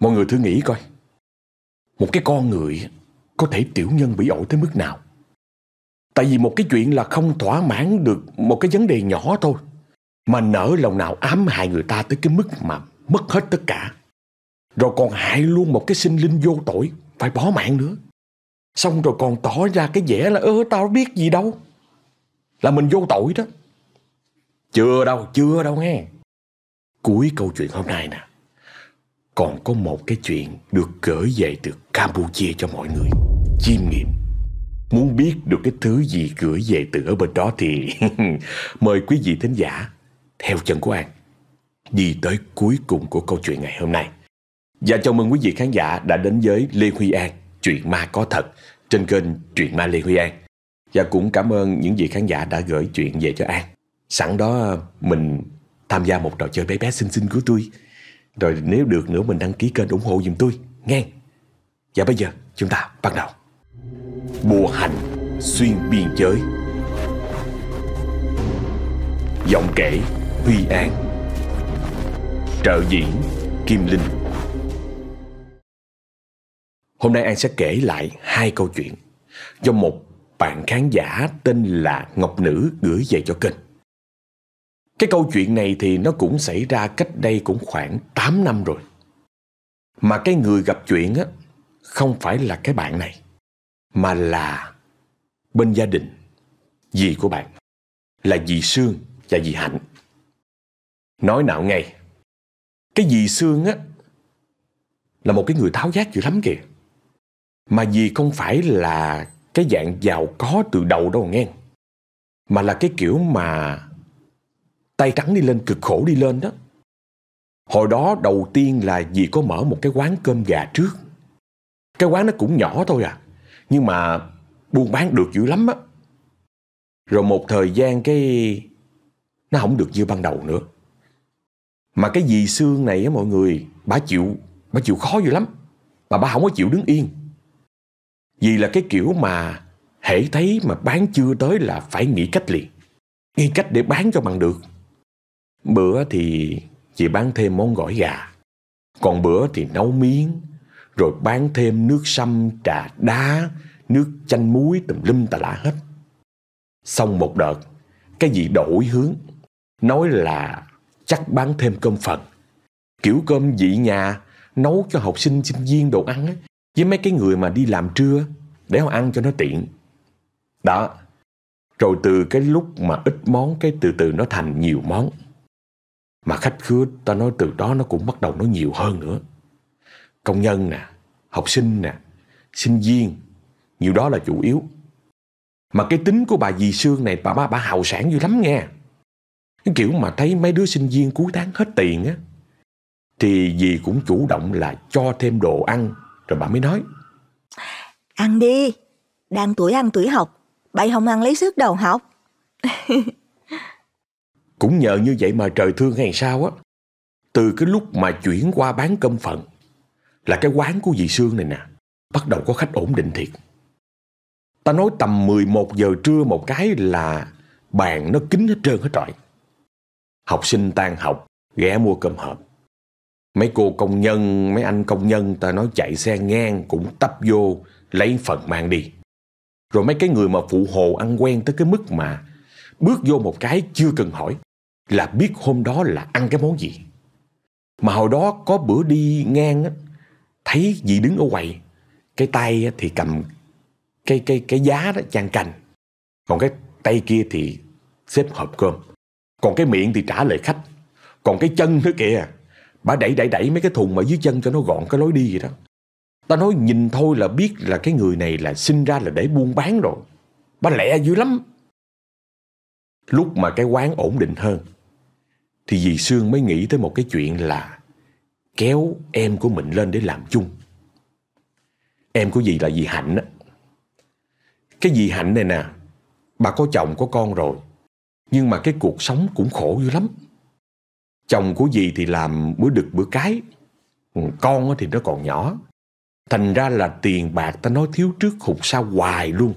Mọi người thử nghĩ coi. Một cái con người Có thể tiểu nhân bị ổi tới mức nào? Tại vì một cái chuyện là không thỏa mãn được Một cái vấn đề nhỏ thôi Mà nở lòng nào ám hại người ta Tới cái mức mà mất hết tất cả. Rồi còn hại luôn một cái sinh linh vô tội Phải bỏ mạng nữa. Xong rồi còn tỏ ra cái vẻ là Ơ tao biết gì đâu. Là mình vô tội đó. Chưa đâu, chưa đâu nghe. Cuối câu chuyện hôm nay nè còn có một cái chuyện được gửi về từ Campuchia cho mọi người. Chiêm nghiệm. Muốn biết được cái thứ gì gửi về từ ở bên đó thì Mời quý vị thính giả Theo chân của An Đi tới cuối cùng của câu chuyện ngày hôm nay. Và chào mừng quý vị khán giả đã đến với Lê Huy An, Chuyện ma có thật, Trên kênh Chuyện ma Lê Huy An. Và cũng cảm ơn những vị khán giả đã gửi chuyện về cho An. Sẵn đó, mình tham gia một trò chơi bé bé xinh xinh của tôi. Rồi nếu được nữa mình đăng ký kênh ủng hộ giùm tôi, nghe. Và bây giờ chúng ta bắt đầu. Bùa hành xuyên biên giới Giọng kể Huy An Trợ diễn Kim Linh Hôm nay An sẽ kể lại hai câu chuyện do một bạn khán giả tên là Ngọc Nữ gửi về cho kênh. Cái câu chuyện này thì nó cũng xảy ra cách đây cũng khoảng 8 năm rồi. Mà cái người gặp chuyện á không phải là cái bạn này, mà là bên gia đình, dì của bạn, là dì Sương và dì Hạnh. Nói nào ngay, cái dì Sương á là một cái người tháo giác dữ lắm kìa. Mà dì không phải là cái dạng giàu có từ đầu đâu nghe. Mà là cái kiểu mà tay trắng đi lên cực khổ đi lên đó. Hồi đó đầu tiên là dì có mở một cái quán cơm gà trước. Cái quán nó cũng nhỏ thôi à. Nhưng mà buôn bán được dữ lắm á. Rồi một thời gian cái nó không được như ban đầu nữa. Mà cái dì xương này á mọi người, bà chịu, bà chịu khó dữ lắm. Mà bà không có chịu đứng yên. Vì là cái kiểu mà hễ thấy mà bán chưa tới là phải nghĩ cách liền. Nghĩ cách để bán cho bằng được. Bữa thì chị bán thêm món gỏi gà. Còn bữa thì nấu miếng. Rồi bán thêm nước sâm, trà đá, nước chanh muối tùm lum tà lạ hết. Xong một đợt, cái gì đổi hướng. Nói là chắc bán thêm cơm phần. Kiểu cơm dị nhà, nấu cho học sinh sinh viên đồ ăn á, với mấy cái người mà đi làm trưa để họ ăn cho nó tiện. Đó. Rồi từ cái lúc mà ít món cái từ từ nó thành nhiều món. Mà khách khứa ta nói từ đó nó cũng bắt đầu nó nhiều hơn nữa. Công nhân nè, học sinh nè, sinh viên, nhiều đó là chủ yếu. Mà cái tính của bà dì Sương này bà ba bà hào sản dữ lắm nghe. Cái kiểu mà thấy mấy đứa sinh viên cuối tháng hết tiền á. Thì dì cũng chủ động là cho thêm đồ ăn. Rồi bà mới nói. Ăn đi, đang tuổi ăn tuổi học. Bậy không ăn lấy sức đầu học. Cũng nhờ như vậy mà trời thương hay sao á. Từ cái lúc mà chuyển qua bán cơm phận là cái quán của dì Sương này nè, bắt đầu có khách ổn định thiệt. Ta nói tầm 11 giờ trưa một cái là bàn nó kín hết trơn hết trọi. Học sinh tan học, ghé mua cơm hộp. Mấy cô công nhân, mấy anh công nhân ta nói chạy xe ngang cũng tấp vô lấy phần mang đi. Rồi mấy cái người mà phụ hồ ăn quen tới cái mức mà bước vô một cái chưa cần hỏi là biết hôm đó là ăn cái món gì. Mà hồi đó có bữa đi ngang á, thấy dì đứng ở quầy, cái tay thì cầm cái cái cái giá đó chan cành còn cái tay kia thì xếp hộp cơm, còn cái miệng thì trả lời khách, còn cái chân nữa kìa, bà đẩy đẩy đẩy mấy cái thùng ở dưới chân cho nó gọn cái lối đi vậy đó. Ta nói nhìn thôi là biết là cái người này là sinh ra là để buôn bán rồi. Bà lẹ dữ lắm. Lúc mà cái quán ổn định hơn thì dì Sương mới nghĩ tới một cái chuyện là kéo em của mình lên để làm chung. Em của dì là dì Hạnh á. Cái dì Hạnh này nè, bà có chồng có con rồi, nhưng mà cái cuộc sống cũng khổ dữ lắm. Chồng của dì thì làm bữa đực bữa cái, con thì nó còn nhỏ. Thành ra là tiền bạc ta nói thiếu trước hụt sau hoài luôn.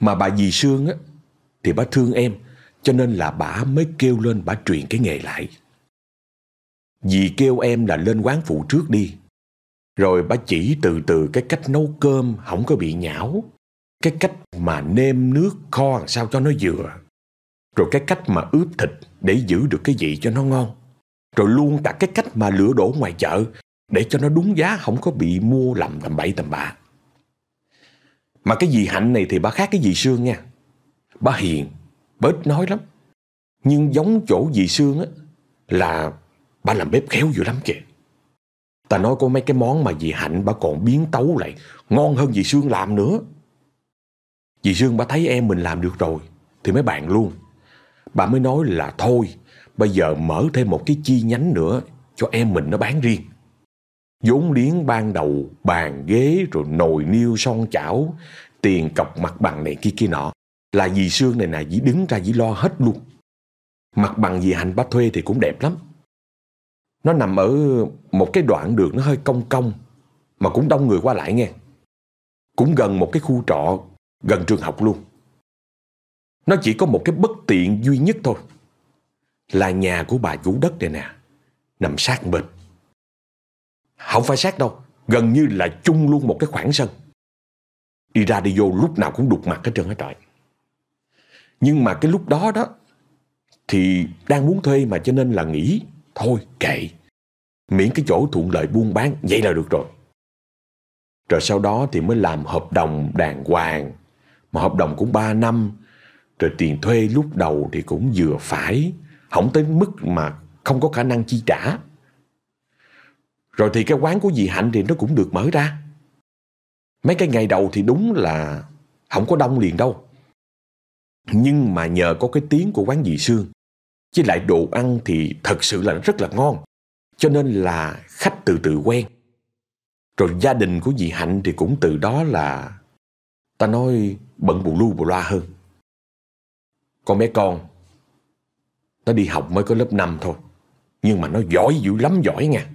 Mà bà dì Sương á, thì bà thương em, cho nên là bà mới kêu lên bà truyền cái nghề lại. Dì kêu em là lên quán phụ trước đi. Rồi bà chỉ từ từ cái cách nấu cơm không có bị nhão. Cái cách mà nêm nước kho làm sao cho nó vừa. Rồi cái cách mà ướp thịt để giữ được cái vị cho nó ngon. Rồi luôn cả cái cách mà lửa đổ ngoài chợ để cho nó đúng giá không có bị mua lầm tầm bậy tầm bạ. Mà cái dì Hạnh này thì bà khác cái dì Sương nha. Bà hiền, bớt nói lắm. Nhưng giống chỗ dì Sương á là bà làm bếp khéo dữ lắm kìa. Ta nói có mấy cái món mà dì Hạnh bà còn biến tấu lại ngon hơn dì Sương làm nữa. Dì Sương bà thấy em mình làm được rồi thì mấy bạn luôn. Bà mới nói là thôi, bây giờ mở thêm một cái chi nhánh nữa cho em mình nó bán riêng vốn liếng ban đầu bàn ghế rồi nồi niêu son chảo tiền cọc mặt bằng này kia kia nọ là dì Sương này nè, dì đứng ra dì lo hết luôn. Mặt bằng dì Hành bá thuê thì cũng đẹp lắm. Nó nằm ở một cái đoạn đường nó hơi cong cong, mà cũng đông người qua lại nghe. Cũng gần một cái khu trọ, gần trường học luôn. Nó chỉ có một cái bất tiện duy nhất thôi, là nhà của bà chủ đất này nè, nằm sát bên. Không phải sát đâu, Gần như là chung luôn một cái khoảng sân. Đi ra đi vô, lúc nào cũng đục mặt hết trơn hết trọi. Nhưng mà cái lúc đó đó, Thì đang muốn thuê mà cho nên là nghĩ, Thôi kệ, Miễn cái chỗ thuận lợi buôn bán, Vậy là được rồi Rồi sau đó thì mới làm hợp đồng đàng hoàng, Mà hợp đồng cũng 3 năm, Rồi tiền thuê lúc đầu thì cũng vừa phải Không tới mức mà không có khả năng chi trả rồi thì cái quán của dì Hạnh thì nó cũng được mở ra. Mấy cái ngày đầu thì đúng là không có đông liền đâu. Nhưng mà nhờ có cái tiếng của quán dì Sương, với lại đồ ăn thì thật sự là rất là ngon. Cho nên là khách từ từ quen. Rồi gia đình của dì Hạnh thì cũng từ đó là ta nói bận bù lu bù loa hơn. Con bé con, nó đi học mới có lớp 5 thôi. Nhưng mà nó giỏi dữ lắm giỏi nha.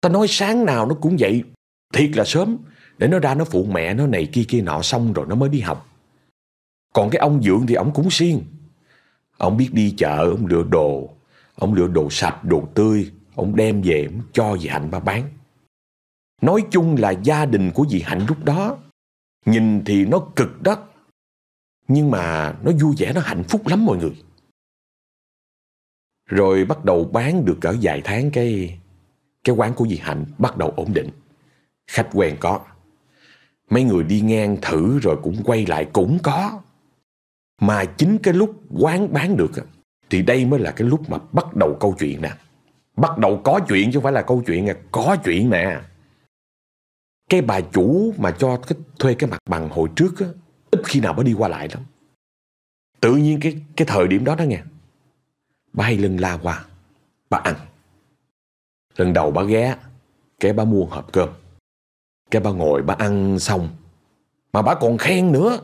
Ta nói sáng nào nó cũng vậy Thiệt là sớm Để nó ra nó phụ mẹ nó này kia kia nọ xong rồi nó mới đi học còn cái ông Dượng thì ông cũng siêng Ông biết đi chợ, Ông lựa đồ Ông lựa đồ sạch, đồ tươi Ông đem về, ông cho dì Hạnh ba bán Nói chung là gia đình của dì Hạnh lúc đó, Nhìn thì nó cực đất Nhưng mà nó vui vẻ, nó hạnh phúc lắm mọi người Rồi bắt đầu bán được cỡ vài tháng, cái cái quán của dì Hạnh bắt đầu ổn định. Khách quen có. Mấy người đi ngang thử rồi cũng quay lại, cũng có. Mà chính cái lúc quán bán được thì đây mới là cái lúc mà bắt đầu câu chuyện nè. Bắt đầu có chuyện chứ không phải là câu chuyện nè, có chuyện nè. Cái bà chủ mà cho cái, thuê cái mặt bằng hồi trước á, ít khi nào mới đi qua lại lắm. Tự nhiên cái cái thời điểm đó đó nghe. Bà hay lưng la qua, bà ăn. Lần đầu bà ghé, cái bà mua hộp cơm. Cái bà ngồi bà ăn xong. Mà bà còn khen nữa.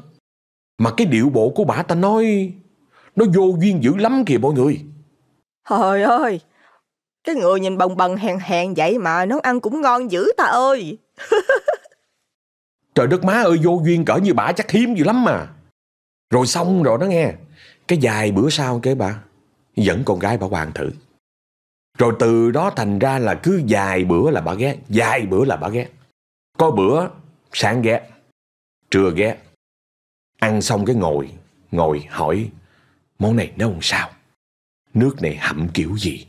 Mà cái điệu bộ của bà ta nói, nó vô duyên dữ lắm kìa mọi người. Trời ơi, cái người nhìn bần bần hèn hèn vậy mà nấu ăn cũng ngon dữ ta ơi. Trời đất má ơi vô duyên cỡ như bà chắc hiếm dữ lắm mà. Rồi xong rồi đó nghe. Cái dài bữa sau cái bà dẫn con gái bà hoàng thử. Rồi từ đó thành ra là cứ vài bữa là bà ghé, vài bữa là bà ghé. Có bữa sáng ghé, trưa ghé. Ăn xong cái ngồi, ngồi hỏi món này nấu làm sao? Nước này hậm kiểu gì?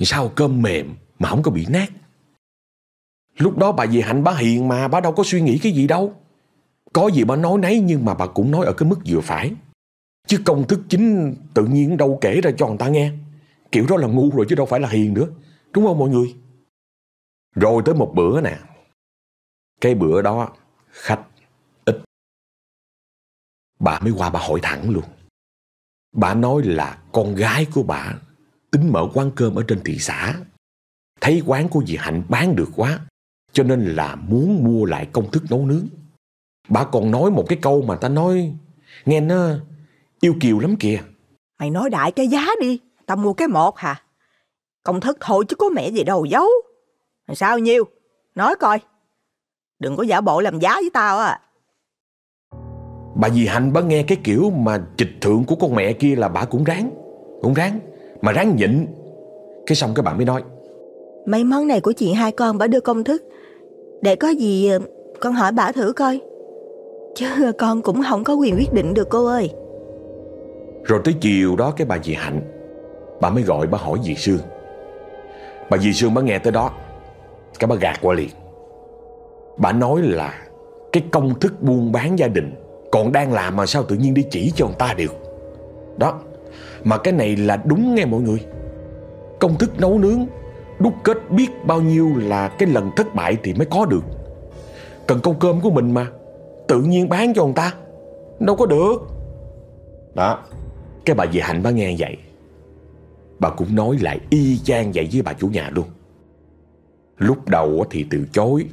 Sao cơm mềm mà không có bị nát? Lúc đó bà dì Hạnh bà hiền mà bà đâu có suy nghĩ cái gì đâu. Có gì bà nói nấy nhưng mà bà cũng nói ở cái mức vừa phải. Chứ công thức chính tự nhiên đâu kể ra cho người ta nghe. Kiểu đó là ngu rồi chứ đâu phải là hiền nữa. Đúng không mọi người? Rồi tới một bữa nè. Cái bữa đó khách. Bà mới qua bà hỏi thẳng luôn. Bà nói là con gái của bà tính mở quán cơm ở trên thị xã. Thấy quán của dì Hạnh bán được quá. Cho nên là muốn mua lại công thức nấu nướng. Bà còn nói một cái câu mà ta nói, nghe nó yêu kiều lắm kìa. Mày nói đại cái giá đi. Tao mua cái một hả? Công thức thôi chứ có mẹ gì đâu giấu. Sao nhiêu? Nói coi. Đừng có giả bộ làm giá với tao à. Bà dì Hạnh bà nghe cái kiểu mà trịch thượng của con mẹ kia là bà cũng ráng. Cũng ráng. Mà ráng nhịn. Cái xong cái bà mới nói Mấy món này của chị hai con bà đưa công thức Để có gì ờ, con hỏi bà thử coi Chứ con cũng không có quyền quyết định được cô ơi Rồi tới chiều đó cái bà dì Hạnh Bà mới gọi bà hỏi dì Sương Bà dì Sương bà nghe tới đó Cái bà gạt qua liền Bà nói là Cái công thức buôn bán gia đình còn đang làm mà sao tự nhiên đi chỉ cho người ta được? Đó, Mà cái này là đúng nghe mọi người. Công thức nấu nướng, Đúc kết biết bao nhiêu là Cái lần thất bại thì mới có được. Cần câu cơm của mình mà, Tự nhiên bán cho người ta, Đâu có được. Đó, Cái bà dì Hạnh bà nghe vậy, Bà cũng nói lại y chang vậy với bà chủ nhà luôn. Lúc đầu thì từ chối,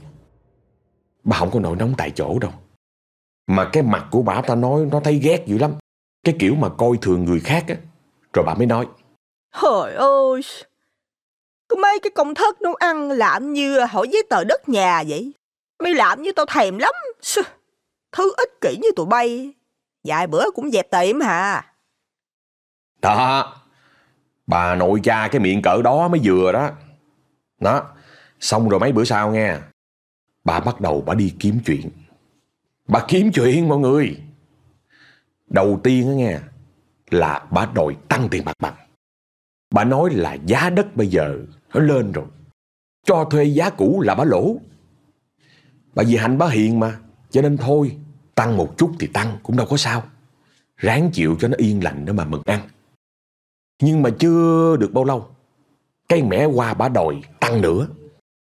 Bà không có nổi nóng tại chỗ đâu. Mà cái mặt của bà ta nói Nó thấy ghét dữ lắm. Cái kiểu mà coi thường người khác á. Rồi bà mới nói. Trời ơi! Có mấy cái công thức nấu ăn làm như hỏi giấy tờ đất nhà vậy? Mày làm như tao thèm lắm. Sư, Thứ ích kỷ như tụi bay. Vài bữa cũng dẹp tiệm hà. Đó. Bà nội cha cái miệng cỡ đó mới vừa đó. Đó. Xong rồi mấy bữa sau nghe Bà bắt đầu bà đi kiếm chuyện Bà kiếm chuyện mọi người. Đầu tiên á nghe, Là bà đòi tăng tiền mặt bằng. Bà nói là giá đất bây giờ Nó lên rồi. Cho thuê giá cũ là bà lỗ. Bà vì hành bà hiền mà, Cho nên thôi, Tăng một chút thì tăng, cũng đâu có sao. Ráng chịu cho nó yên lành để mà mừng ăn. Nhưng mà chưa được bao lâu, Cái mẹ qua bà đòi tăng nữa.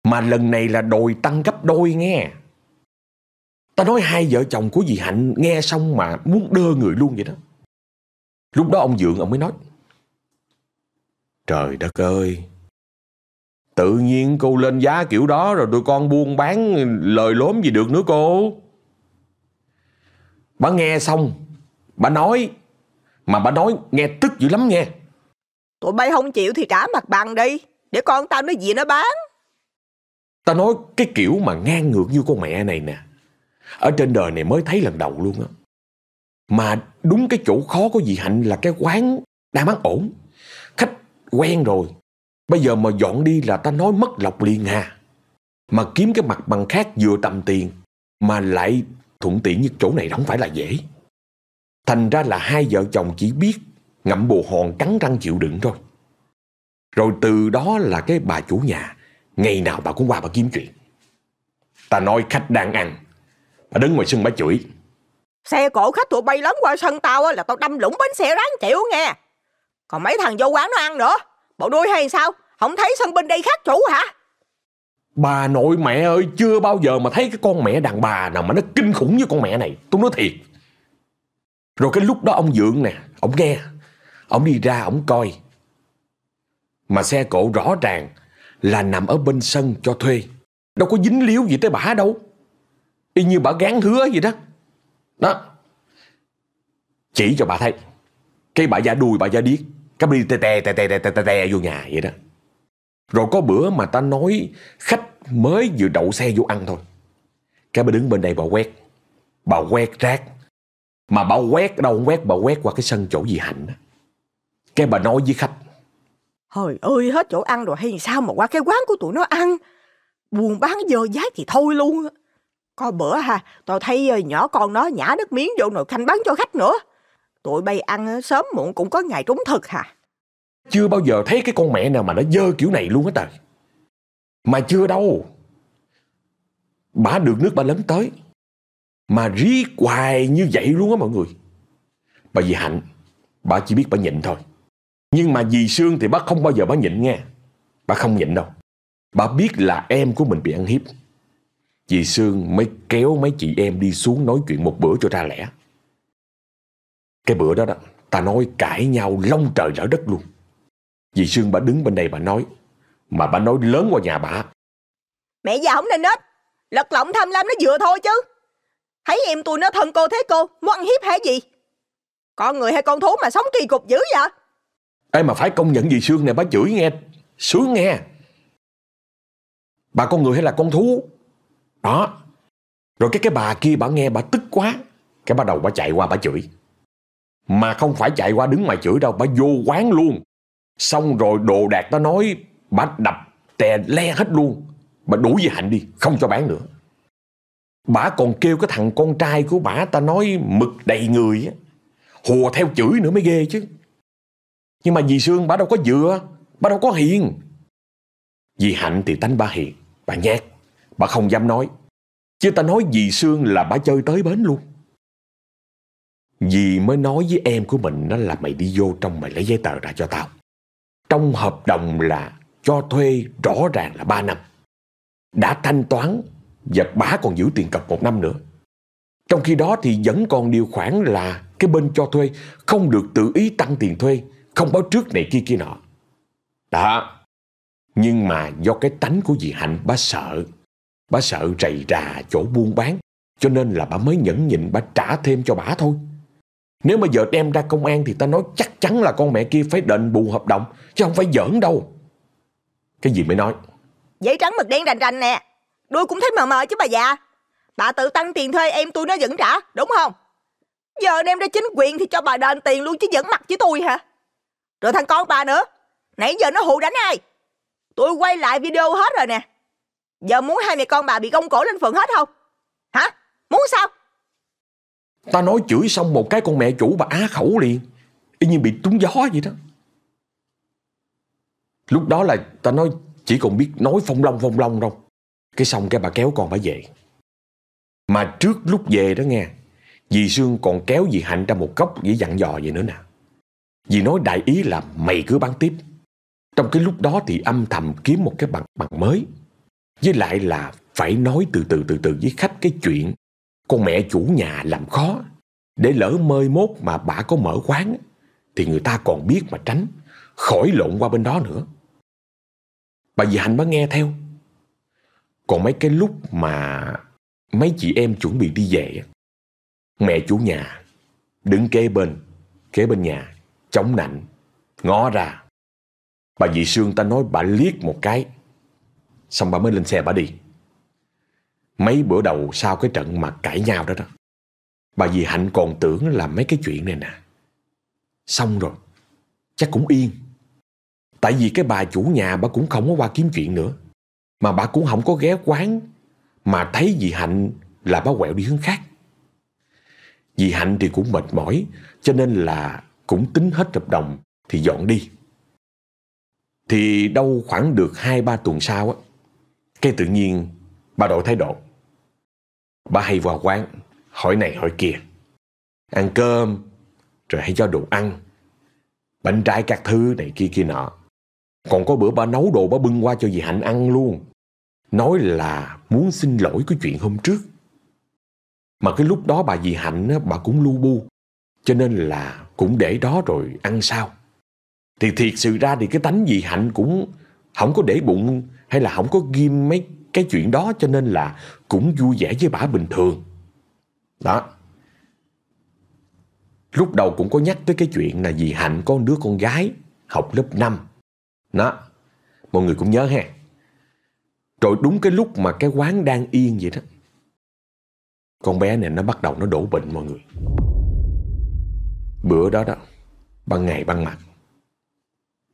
Mà lần này là đòi tăng gấp đôi nghe. Ta nói hai vợ chồng của dì Hạnh nghe xong mà muốn đơ người luôn vậy đó. Lúc đó ông Dượng ông mới nói. Trời đất ơi, tự nhiên cô lên giá kiểu đó rồi tụi con buôn bán lời lốm gì được nữa cô. Bà nghe xong, bà nói, mà bà nói nghe tức dữ lắm nghe. Tụi bay không chịu thì trả mặt bằng đi Để con tao nói gì nó bán Ta nói cái kiểu mà ngang ngược như con mẹ này nè. Ở trên đời này mới thấy lần đầu luôn á. Mà đúng cái chỗ khó của dì Hạnh là cái quán đang bán ổn. Khách quen rồi. Bây giờ mà dọn đi là ta nói mất lọc liền hà. Mà kiếm cái mặt bằng khác vừa tầm tiền mà lại thuận tiện như chỗ này không phải là dễ. Thành ra là hai vợ chồng chỉ biết ngậm bồ hòn cắn răng chịu đựng thôi. Rồi từ đó là cái bà chủ nhà, Ngày nào bà cũng qua bà kiếm chuyện Ta nói khách đang ăn Bà đứng ngoài sân bà chửi. Xe cổ khách tụi bay lấn qua sân tao á là tao đâm lũng bánh xe ráng chịu nghe. Còn mấy thằng vô quán nó ăn nữa. Bộ đuôi hay sao? Không thấy sân bên đây khác chủ hả? Bà nội mẹ ơi Chưa bao giờ mà thấy cái con mẹ đàn bà nào Mà nó kinh khủng như con mẹ này. Tôi nói thiệt. Rồi cái lúc đó ông Dượng nè Ông nghe. Ông đi ra ông coi. Mà xe cộ rõ ràng Là nằm ở bên sân cho thuê. Đâu có dính líu gì tới bả đâu Y như bà gán hứa gì đó. Đó. Chỉ cho bà thấy. Cái bà da đuôi bà da điếc Cái bà đi tè tè tè tè tè tè tè, tè vô nhà vậy đó. Rồi có bữa mà ta nói Khách mới vừa đậu xe vô ăn thôi. Cái bà đứng bên đây bà quét. Bà quét rác. Mà bà quét đâu không quét Bà quét qua cái sân chỗ gì hạnh đó. Cái bà nói với khách. Trời ơi hết chỗ ăn rồi hay sao mà qua cái quán của tụi nó ăn? Buồn bán dơ giá thì thôi luôn. á. Có bữa ha, Tao thấy ờ, nhỏ con nó nhả nước miếng vô nồi canh bán cho khách nữa. Tụi bay ăn ờ, sớm muộn cũng có ngày trúng thực hả Chưa bao giờ thấy cái con mẹ nào mà nó dơ kiểu này luôn á trời Mà chưa đâu. Bà được nước bà lấn tới. Mà rí hoài như vậy luôn á mọi người. Bà dì Hạnh Bà chỉ biết bà nhịn thôi. Nhưng mà dì Sương thì bà không bao giờ bà nhịn nghe. Bà không nhịn đâu. Bà biết là em của mình bị ăn hiếp. Dì Sương mới kéo mấy chị em đi xuống nói chuyện một bữa cho ra lẽ. Cái bữa đó đó Ta nói cãi nhau long trời lỡ đất luôn. Dì Sương bà đứng bên đây bà nói Mà bà nói lớn qua nhà bà. Mẹ già không nên nết. Lật lọng tham lam nó vừa thôi chứ. Thấy em tôi nó thân cô thế cô Muốn ăn hiếp hay gì Con người hay con thú mà sống kỳ cục dữ vậy? Ê mà phải công nhận dì Sương này bà chửi nghe Sướng nghe. Bà con người hay là con thú đó. Rồi cái cái bà kia bà nghe bà tức quá. Cái bắt đầu bà chạy qua bà chửi. Mà không phải chạy qua đứng ngoài chửi đâu Bà vô quán luôn. Xong rồi đồ đạc ta nói Bà đập tè le hết luôn. Bà đuổi về Hạnh đi Không cho bán nữa. Bà còn kêu cái thằng con trai của bà ta nói mực đầy người á. Hùa theo chửi nữa mới ghê chứ. Nhưng mà dì Sương bà đâu có dựa, bà đâu có hiền. Dì Hạnh thì tánh bà hiền, bà nhát, bà không dám nói. Chứ ta nói dì Sương là bà chơi tới bến luôn. Dì mới nói với em của mình đó là mày đi vô trong mày lấy giấy tờ ra cho tao. Trong hợp đồng là cho thuê rõ ràng là 3 năm. Đã thanh toán và bả còn giữ tiền cọc một năm nữa. Trong khi đó thì vẫn còn điều khoản là cái bên cho thuê không được tự ý tăng tiền thuê, không báo trước này kia kia nọ. Đó. Nhưng mà do cái tánh của dì Hạnh bà sợ, bà sợ rầy rà chỗ buôn bán, cho nên là bà mới nhẫn nhịn bà trả thêm cho bà thôi. Nếu mà giờ đem ra công an thì ta nói chắc chắn là con mẹ kia phải đền bù hợp đồng, chứ không phải giỡn đâu. Cái gì mới nói? Giấy trắng mực đen rành rành nè. Đuôi cũng thấy mờ mờ chứ bà già. Bà tự tăng tiền thuê em tôi nó vẫn trả, đúng không? Giờ đem ra chính quyền thì cho bà đền tiền luôn chứ vẫn mặt với tôi hả? Rồi thằng con bà nữa. Nãy giờ nó hù đánh ai? Tôi quay lại video hết rồi nè. Giờ muốn hai mẹ con bà bị gông cổ lên phường hết không? Hả? Muốn sao? Ta nói chửi xong một cái con mẹ chủ bà á khẩu liền. Y như bị trúng gió vậy đó. Lúc đó là ta nói chỉ còn biết nói phong long phong long đâu. Cái xong cái bà kéo con bà về Mà trước lúc về đó nghe, Dì Sương còn kéo dì Hạnh ra một góc Với dặn dò vậy nữa nè Dì nói đại ý là mày cứ bán tiếp Trong cái lúc đó thì âm thầm kiếm một cái bằng bằng mới với lại là phải nói từ từ từ từ với khách cái chuyện Con mẹ chủ nhà làm khó. Để lỡ mơi mốt mà bà có mở quán Thì người ta còn biết mà tránh Khỏi lộn qua bên đó nữa. Bà dì Hạnh mới nghe theo. Còn mấy cái lúc mà mấy chị em chuẩn bị đi về, mẹ chủ nhà đứng kế bên, kế bên nhà, chống nạnh, ngó ra. Bà dì Sương ta nói bà liếc một cái, xong bà mới lên xe bà đi. Mấy bữa đầu sau cái trận mà cãi nhau đó đó, bà dì Hạnh còn tưởng là mấy cái chuyện này nè. Xong rồi, chắc cũng yên. Tại vì cái bà chủ nhà bà cũng không có qua kiếm chuyện nữa. Mà bà cũng không có ghé quán Mà thấy dì Hạnh là bà quẹo đi hướng khác Dì Hạnh thì cũng mệt mỏi Cho nên là cũng tính hết hợp đồng Thì dọn đi Thì đâu khoảng được 2-3 tuần sau á cái tự nhiên bà đổi thái độ Bà hay vào quán, Hỏi này hỏi kia Ăn cơm, Rồi hãy cho đồ ăn, Bánh trái các thứ này kia kia nọ Còn có bữa bà nấu đồ bà bưng qua cho dì Hạnh ăn luôn Nói là muốn xin lỗi cái chuyện hôm trước. Mà cái lúc đó bà dì Hạnh bà cũng lu bu. Cho nên là cũng để đó rồi ăn sao. Thì thiệt sự ra thì cái tánh dì Hạnh cũng không có để bụng hay là không có ghim mấy cái chuyện đó cho nên là cũng vui vẻ với bà bình thường. Đó. Lúc đầu cũng có nhắc tới cái chuyện là dì Hạnh có đứa con gái học lớp 5. Đó. Mọi người cũng nhớ ha. Rồi đúng cái lúc mà cái quán đang yên vậy đó, Con bé này nó bắt đầu nó đổ bệnh mọi người Bữa đó đó, Ban ngày ban mặt,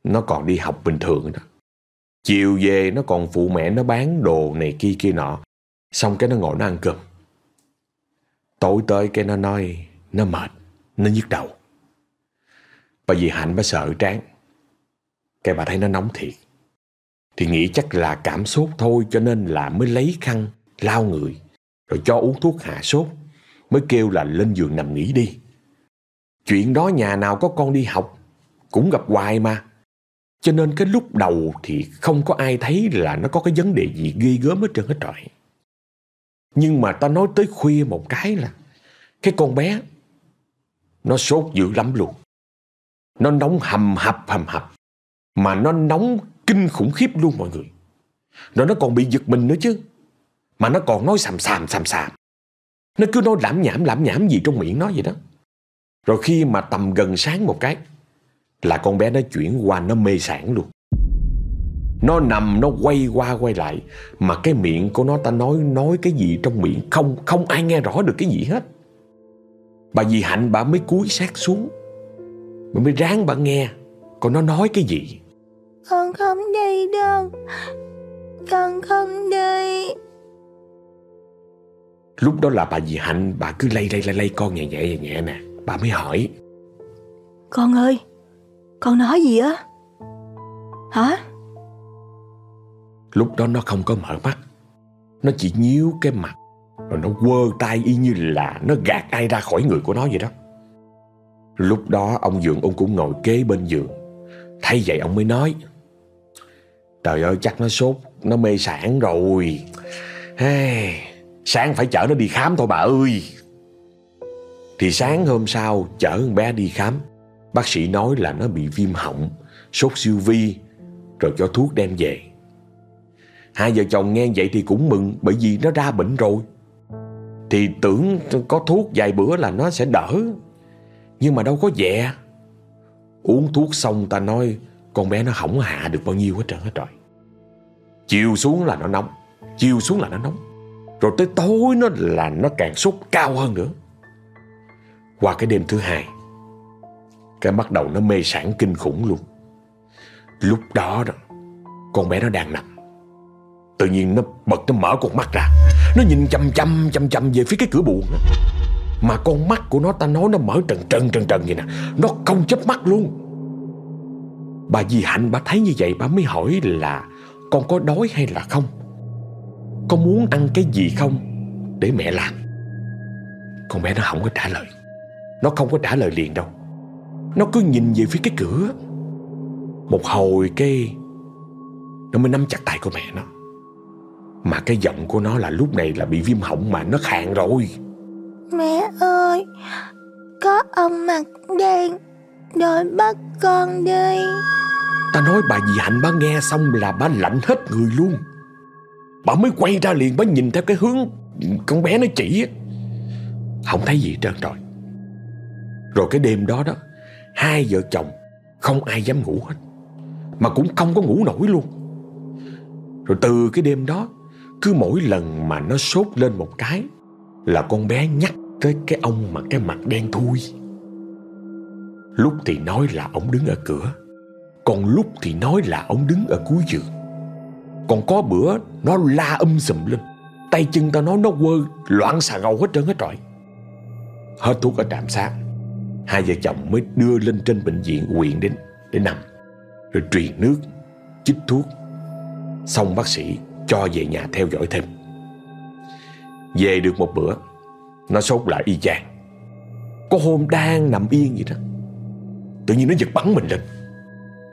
Nó còn đi học bình thường đó Chiều về nó còn phụ mẹ nó bán đồ này kia kia nọ. Xong cái nó ngồi nó ăn cơm. Tối tới cái nó nói, Nó mệt, Nó nhức đầu. Bà vì Hạnh bà sợ tráng Cái bà thấy nó nóng thiệt. Thì nghĩ chắc là cảm sốt thôi cho nên là mới lấy khăn, lau người, rồi cho uống thuốc hạ sốt, mới kêu là lên giường nằm nghỉ đi. Chuyện đó nhà nào có con đi học, cũng gặp hoài mà. Cho nên cái lúc đầu thì không có ai thấy là nó có cái vấn đề gì ghê gớm hết trơn hết trọi. Nhưng mà ta nói tới khuya một cái là cái con bé nó sốt dữ lắm luôn. Nó nóng hầm hập hầm hập. Mà nó nóng kinh khủng khiếp luôn mọi người. Rồi nó còn bị giật mình nữa chứ. Mà nó còn nói sàm sàm sàm sàm Nó cứ nói lãm nhảm lãm nhảm gì trong miệng nó vậy đó. Rồi khi mà tầm gần sáng một cái là con bé nó chuyển qua nó mê sản luôn. Nó nằm nó quay qua quay lại mà cái miệng của nó ta nói nói cái gì trong miệng không không ai nghe rõ được cái gì hết. Bà dì Hạnh bà mới cúi sát xuống. Bà mới ráng bà nghe Con nó nói cái gì Con không đi đâu Con không đi Lúc đó là bà dì Hạnh Bà cứ lay lay lay lay con nhẹ nhẹ nhẹ nhẹ nè Bà mới hỏi Con ơi con nói gì á? Hả? Lúc đó nó không có mở mắt. Nó chỉ nhíu cái mặt Rồi nó quơ tay y như là Nó gạt ai ra khỏi người của nó vậy đó. Lúc đó ông Dượng ông cũng ngồi kế bên giường. Thấy vậy ông mới nói Trời ơi chắc nó sốt Nó mê sản rồi. Hey, Sáng phải chở nó đi khám thôi bà ơi. Thì sáng hôm sau chở con bé đi khám. Bác sĩ nói là nó bị viêm họng, Sốt siêu vi, Rồi cho thuốc đem về. Hai vợ chồng nghe vậy thì cũng mừng Bởi vì nó ra bệnh rồi. Thì tưởng có thuốc vài bữa là nó sẽ đỡ, Nhưng mà đâu có dẹ Uống thuốc xong ta nói, Con bé nó không hạ được bao nhiêu hết trơn hết rồi Chiều xuống là nó nóng, Chiều xuống là nó nóng. Rồi tới tối nó là nó càng sốt cao hơn nữa. Qua cái đêm thứ hai cái bắt đầu nó mê sản kinh khủng luôn. Lúc đó đó, Con bé nó đang nằm. Tự nhiên nó bật, nó mở con mắt ra. Nó nhìn chăm chăm chăm chăm về phía cái cửa buồn Mà con mắt của nó ta nói nó mở trần trần trần trần vậy nè. Nó không chớp mắt luôn. Bà dì Hạnh, bà thấy như vậy, bà mới hỏi là Con có đói hay là không? Con muốn ăn cái gì không? Để mẹ làm. Con bé nó không có trả lời. Nó không có trả lời liền đâu. Nó cứ nhìn về phía cái cửa. Một hồi cái Nó mới nắm chặt tay của mẹ nó. Mà cái giọng của nó là lúc này là bị viêm họng mà nó khàn rồi. Mẹ ơi Có ông mặt đen Đòi bắt con đi. Ta nói bà dì Hạnh bà nghe xong là bà lạnh hết người luôn. Bà mới quay ra liền bà nhìn theo cái hướng con bé nó chỉ. Không thấy gì trơn rồi. Rồi cái đêm đó đó Hai vợ chồng, Không ai dám ngủ hết, Mà cũng không có ngủ nổi luôn. Rồi từ cái đêm đó, cứ mỗi lần mà nó sốt lên một cái, Là con bé nhắc tới cái ông mà cái mặt đen thui. Lúc thì nói là ông đứng ở cửa, Còn lúc thì nói là ông đứng ở cuối giường. Còn có bữa, nó la um sùm lên, Tay chân tao nói, nó quơ loạn xà ngầu hết trơn hết trọi Hết thuốc ở trạm xá Hai vợ chồng mới đưa lên trên bệnh viện huyện đến, để nằm, Rồi truyền nước, Chích thuốc. Xong bác sĩ cho về nhà theo dõi thêm. Về được một bữa, Nó sốt lại y chang. Có hôm đang nằm yên vậy đó. Tự nhiên nó giật bắn mình lên.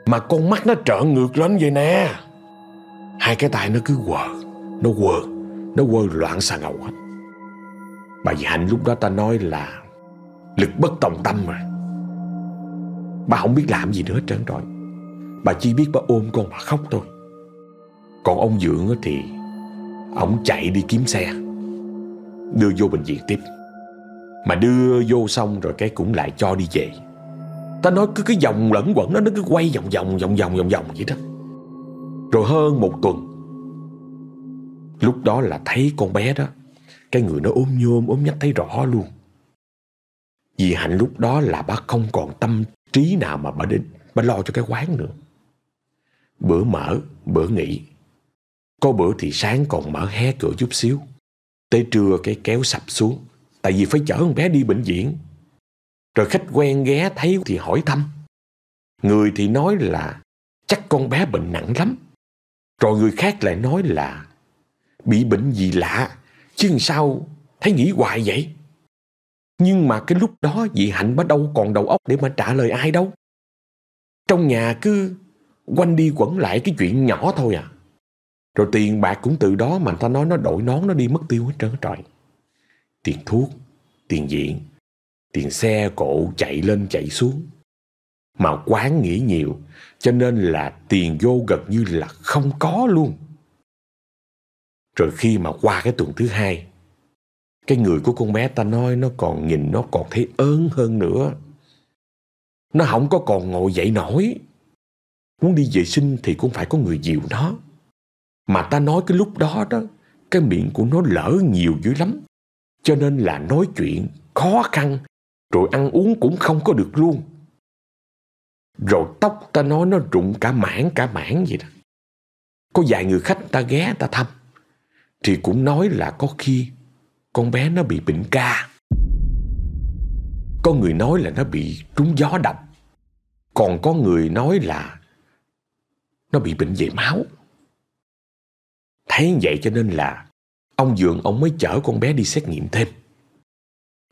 Mà con mắt nó trợn ngược lên vậy nè. Hai cái tay nó cứ quờ, Nó quờ, Nó quơ loạn xà ngầu hết. Bà dì Hạnh lúc đó ta nói là Lực bất tòng tâm rồi Bà không biết làm gì nữa hết trơn rồi. Bà chỉ biết bà ôm con mà khóc thôi. Còn ông Dưỡng thì Ông chạy đi kiếm xe, Đưa vô bệnh viện tiếp. Mà đưa vô xong rồi cái cũng lại cho đi về. Ta nói cứ cái vòng lẫn quẩn đó, Nó cứ quay vòng vòng vòng vòng vòng vòng vậy đó. Rồi hơn một tuần, Lúc đó là thấy con bé đó, Cái người nó ôm nhôm ôm nhách thấy rõ luôn. Vì Hạnh lúc đó là bà không còn tâm trí nào mà bà đến Bà lo cho cái quán nữa Bữa mở, bữa nghỉ có bữa thì sáng còn mở hé cửa chút xíu. Tới trưa cái kéo sập xuống. Tại vì phải chở con bé đi bệnh viện. Rồi khách quen ghé thấy thì hỏi thăm. Người thì nói là chắc con bé bệnh nặng lắm. Rồi người khác lại nói là bị bệnh gì lạ. Chứ sao thấy nghĩ hoài vậy? Nhưng mà cái lúc đó dì Hạnh bắt đâu còn đầu óc để mà trả lời ai đâu. Trong nhà cứ quanh đi quẩn lại cái chuyện nhỏ thôi à. Rồi tiền bạc cũng từ đó mà ta nói nó đổi nón nó đi mất tiêu hết trơn hết. Tiền thuốc, tiền viện, tiền xe cộ chạy lên chạy xuống. Mà quán nghĩ nhiều cho nên là tiền vô gần như là không có luôn. Rồi khi mà qua cái tuần thứ hai cái người của con bé ta nói nó còn nhìn nó còn thấy ớn hơn nữa Nó không có còn ngồi dậy nổi Muốn đi vệ sinh thì cũng phải có người dìu nó mà ta nói cái lúc đó đó, Cái miệng của nó lỡ nhiều dữ lắm Cho nên là nói chuyện khó khăn, Rồi ăn uống cũng không có được luôn Rồi tóc ta nói nó rụng cả mảng cả mảng vậy đó. Có vài người khách ta ghé ta thăm. Thì cũng nói là có khi con bé nó bị bệnh ca. Có người nói là nó bị trúng gió độc. Còn có người nói là nó bị bệnh về máu. Thấy vậy cho nên là ông Dượng ông mới chở con bé đi xét nghiệm thêm.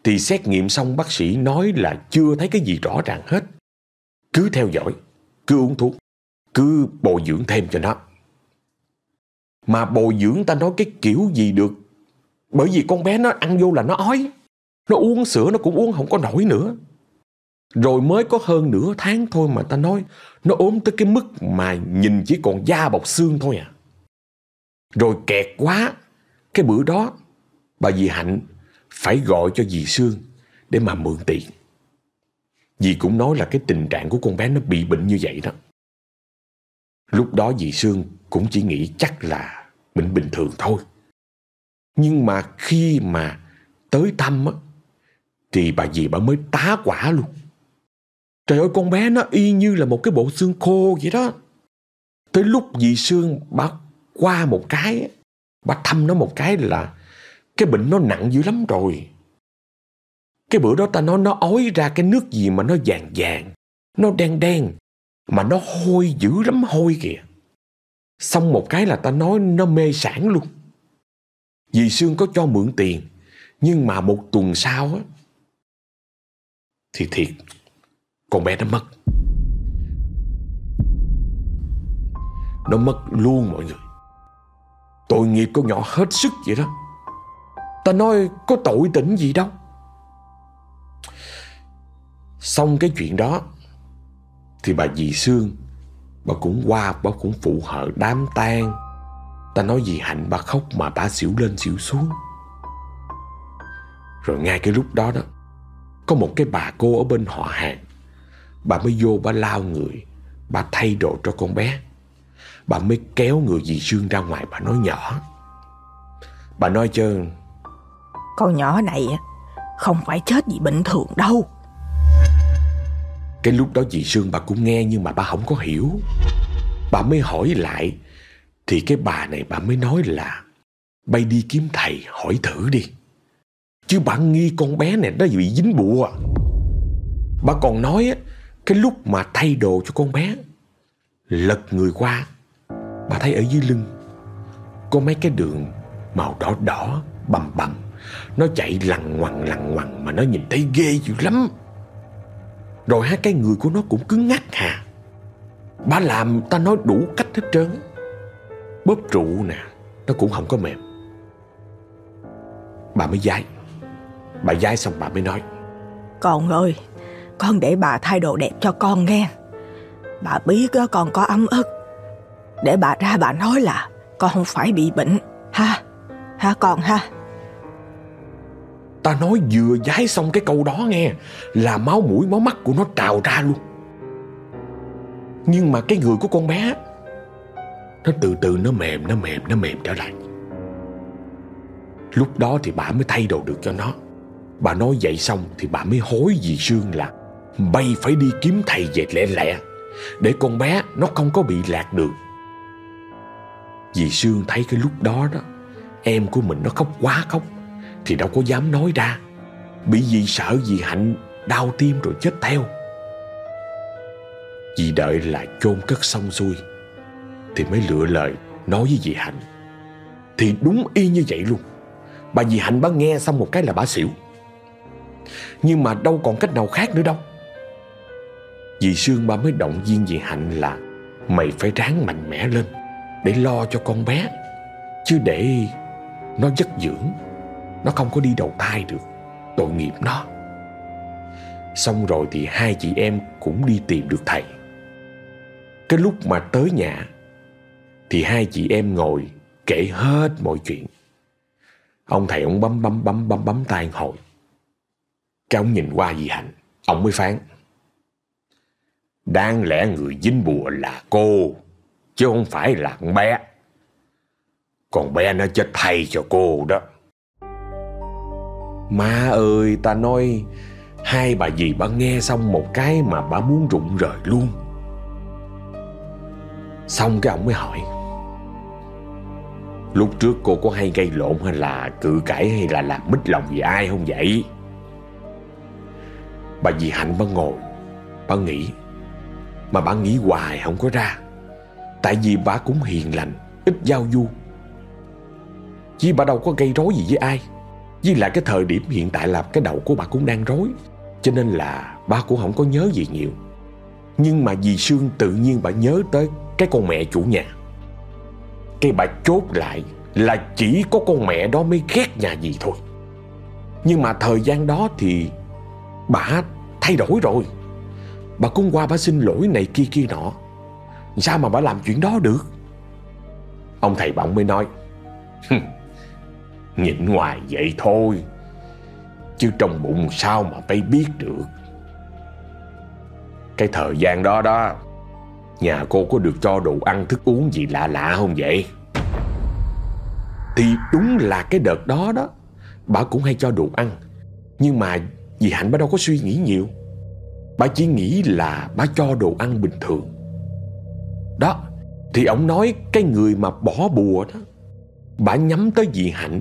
Thì xét nghiệm xong bác sĩ nói là chưa thấy cái gì rõ ràng hết. Cứ theo dõi, cứ uống thuốc, cứ bồi dưỡng thêm cho nó. Mà bồi dưỡng ta nói cái kiểu gì được. Bởi vì con bé nó ăn vô là nó ói. Nó uống sữa nó cũng uống không có nổi nữa. Rồi mới có hơn nửa tháng thôi mà ta nói, nó ốm tới cái mức mà nhìn chỉ còn da bọc xương thôi à. Rồi kẹt quá. Cái bữa đó, bà dì Hạnh phải gọi cho dì Sương để mà mượn tiền. Dì cũng nói là cái tình trạng của con bé nó bị bệnh như vậy đó. Lúc đó dì Sương cũng chỉ nghĩ chắc là bệnh bình thường thôi. Nhưng mà khi mà tới thăm á, thì bà dì bà mới tá quả luôn. Trời ơi con bé nó y như là một cái bộ xương khô vậy đó. Tới lúc dì Sương bà qua một cái, bà thăm nó một cái là cái bệnh nó nặng dữ lắm rồi. Cái bữa đó ta nói nó ói ra cái nước gì mà nó vàng vàng, nó đen đen, mà nó hôi dữ lắm hôi kìa. Xong một cái là ta nói nó mê sản luôn. Dì Sương có cho mượn tiền, nhưng mà một tuần sau á, thì thiệt, con bé nó mất. Nó mất luôn mọi người. Tội nghiệp con nhỏ hết sức vậy đó. Ta nói có tội tỉnh gì đâu. Xong cái chuyện đó Thì bà dì Sương Bà cũng qua bà cũng phụ hợ đám tang Ta nói dì Hạnh bà khóc mà bà xỉu lên xỉu xuống. Rồi ngay cái lúc đó đó Có một cái bà cô ở bên họ hàng. Bà mới vô bà lao người Bà thay đồ cho con bé. Bà mới kéo người dì Sương ra ngoài bà nói nhỏ. Bà nói chứ Con nhỏ này không phải chết vì bệnh thường đâu. Cái lúc đó dì Sương bà cũng nghe nhưng mà bà không có hiểu. Bà mới hỏi lại thì cái bà này bà mới nói là bay đi kiếm thầy hỏi thử đi. Chứ bà nghi con bé này nó bị dính bùa. À. Bà còn nói á, cái lúc mà thay đồ cho con bé lật người qua bà thấy ở dưới lưng có mấy cái đường màu đỏ đỏ bầm bầm nó chạy lằn ngoằn lằn ngoằn mà nó nhìn thấy ghê dữ lắm rồi hai cái người của nó cũng cứng ngắc hà Bà làm ta nói đủ cách hết trơn Bóp trụ nè Nó cũng không có mềm. Bà mới dái Bà dái xong bà mới nói. Con ơi Con để bà thay đồ đẹp cho con nghe. Bà biết con có ấm ức. Để bà ra bà nói là Con không phải bị bệnh. Ha Ha con ha. Ta nói vừa giái xong cái câu đó nghe Là máu mũi máu mắt của nó trào ra luôn. Nhưng mà cái người của con bé nó từ từ nó mềm Nó mềm nó mềm trở lại. Lúc đó thì bà mới thay đồ được cho nó. Bà nói vậy xong Thì bà mới hối dì Sương là Bay phải đi kiếm thầy về lẹ lẹ Để con bé nó không có bị lạc đường. Dì Sương thấy cái lúc đó đó, Em của mình nó khóc quá khóc, thì đâu có dám nói ra. Bị gì sợ gì Hạnh, đau tim rồi chết theo. Dì đợi là chôn cất xong xuôi thì mới lựa lời nói với dì Hạnh. Thì đúng y như vậy luôn. Bà dì Hạnh bà nghe xong một cái là bà xỉu. Nhưng mà đâu còn cách nào khác nữa đâu. Dì Sương ba mới động viên dì Hạnh là Mày phải ráng mạnh mẽ lên Để lo cho con bé. Chứ để nó giấc dưỡng, nó không có đi đầu thai được, Tội nghiệp nó. Xong rồi thì hai chị em cũng đi tìm được thầy. Cái lúc mà tới nhà thì hai chị em ngồi kể hết mọi chuyện. Ông thầy ông bấm bấm bấm bấm bấm tay hồi. Cái ông nhìn qua dì Hạnh, Ông mới phán, Đáng lẽ người dính bùa là cô, Chứ không phải là con bé. Còn bé nó chết thay cho cô đó. Má ơi, ta nói, Hai bà dì bà nghe xong một cái mà bà muốn rụng rời luôn. Xong cái ông mới hỏi Lúc trước cô có hay gây lộn hay là cự cãi hay là làm mít lòng gì ai không vậy? Bà dì Hạnh bà ngồi, Bà nghĩ, Mà bà nghĩ hoài không có ra. Tại vì bà cũng hiền lành, Ít giao du. Chứ bà đâu có gây rối gì với ai. Với lại cái thời điểm hiện tại là cái đầu của bà cũng đang rối, Cho nên là bà cũng không có nhớ gì nhiều. Nhưng mà dì Sương tự nhiên bà nhớ tới cái con mẹ chủ nhà. Cái bà chốt lại là chỉ có con mẹ đó mới ghét nhà gì thôi. Nhưng mà thời gian đó thì bà thay đổi rồi. Bà cũng qua bà xin lỗi này kia kia nọ. Sao mà bà làm chuyện đó được? Ông thầy bỗng mới nói Nhìn ngoài vậy thôi. Chứ trong bụng sao mà phải biết được? Cái thời gian đó đó Nhà cô có được cho đồ ăn, thức uống gì lạ lạ không vậy? Thì đúng là cái đợt đó đó. Bà cũng hay cho đồ ăn. Nhưng mà dì Hạnh bà đâu có suy nghĩ nhiều. Bà chỉ nghĩ là bà cho đồ ăn bình thường. Đó, Thì ông nói cái người mà bỏ bùa đó, Bà nhắm tới dì Hạnh.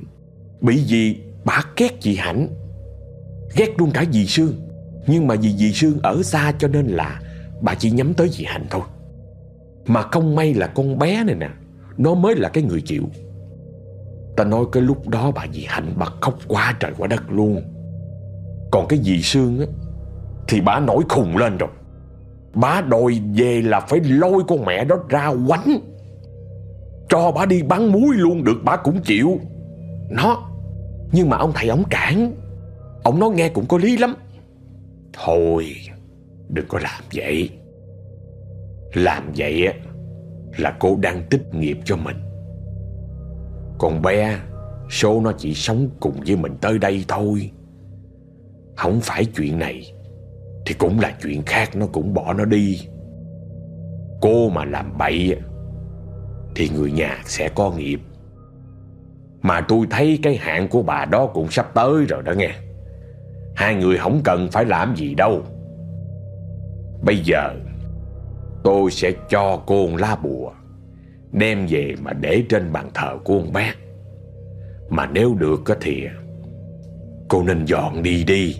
Bị gì bà ghét dì Hạnh. Ghét luôn cả dì Sương. Nhưng mà vì dì Sương ở xa cho nên là Bà chỉ nhắm tới dì Hạnh thôi. Mà không may là con bé này nè, Nó mới là cái người chịu. Ta nói cái lúc đó bà dì Hạnh bà khóc quá trời quá đất luôn. Còn cái dì Sương á, Thì bà nổi khùng lên rồi. Bà đòi về là phải lôi con mẹ đó ra quánh. Cho bà đi bắn muối luôn được, bà cũng chịu. Nó, Nhưng mà ông thầy ông cản. Ông nói nghe cũng có lý lắm. Thôi, Đừng có làm vậy. Làm vậy á, Là cô đang tích nghiệp cho mình. Còn bé, Số nó chỉ sống cùng với mình tới đây thôi. Không phải chuyện này, Thì cũng là chuyện khác, Nó cũng bỏ nó đi. Cô mà làm bậy Thì người nhà sẽ có nghiệp. Mà tôi thấy cái hạn của bà đó cũng sắp tới rồi đó nghe. Hai người không cần phải làm gì đâu. Bây giờ Tôi sẽ cho cô lá bùa, Đem về mà để trên bàn thờ của ông bác. Mà nếu được thì Cô nên dọn đi đi,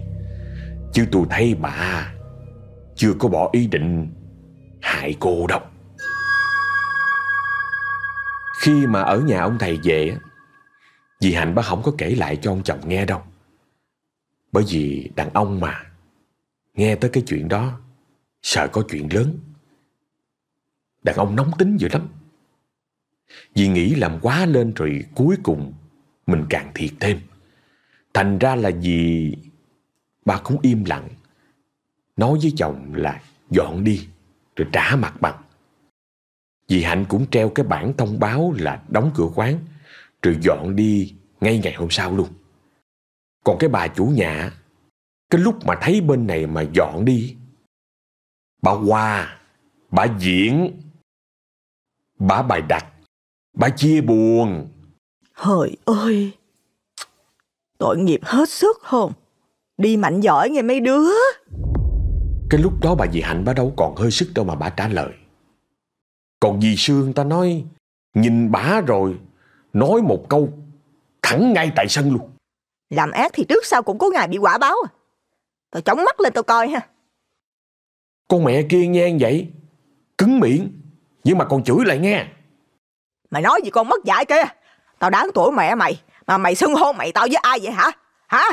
Chứ tôi thấy bà Chưa có bỏ ý định Hại cô đâu. Khi mà ở nhà ông thầy về Dì Hạnh bác không có kể lại cho ông chồng nghe đâu. Bởi vì đàn ông mà, Nghe tới cái chuyện đó, Sợ có chuyện lớn. Đàn ông nóng tính dữ lắm. Vì nghĩ làm quá lên rồi cuối cùng Mình càng thiệt thêm. Thành ra là vì Bà cũng im lặng, Nói với chồng là dọn đi, Rồi trả mặt bằng. Dì Hạnh cũng treo cái bản thông báo là đóng cửa quán, Rồi dọn đi ngay ngày hôm sau luôn. Còn cái bà chủ nhà, Cái lúc mà thấy bên này mà dọn đi, Bà Hoa Bà diễn Bà bài đặt. Bà chia buồn. Hời ơi. Tội nghiệp hết sức không? Đi mạnh giỏi nghe mấy đứa. Cái lúc đó bà dì Hạnh bà đâu còn hơi sức đâu mà bà trả lời. Còn dì Sương ta nói Nhìn bà rồi Nói một câu Thẳng ngay tại sân luôn. Làm ác thì trước sau cũng có ngày bị quả báo à. Tao chống mắt lên tao coi ha. Con mẹ kia nghe vậy Cứng miệng Nhưng mà còn chửi lại nghe. Mày nói gì con mất dạy kia Tao đáng tuổi mẹ mày Mà mày xưng hô mày tao với ai vậy hả? Hả?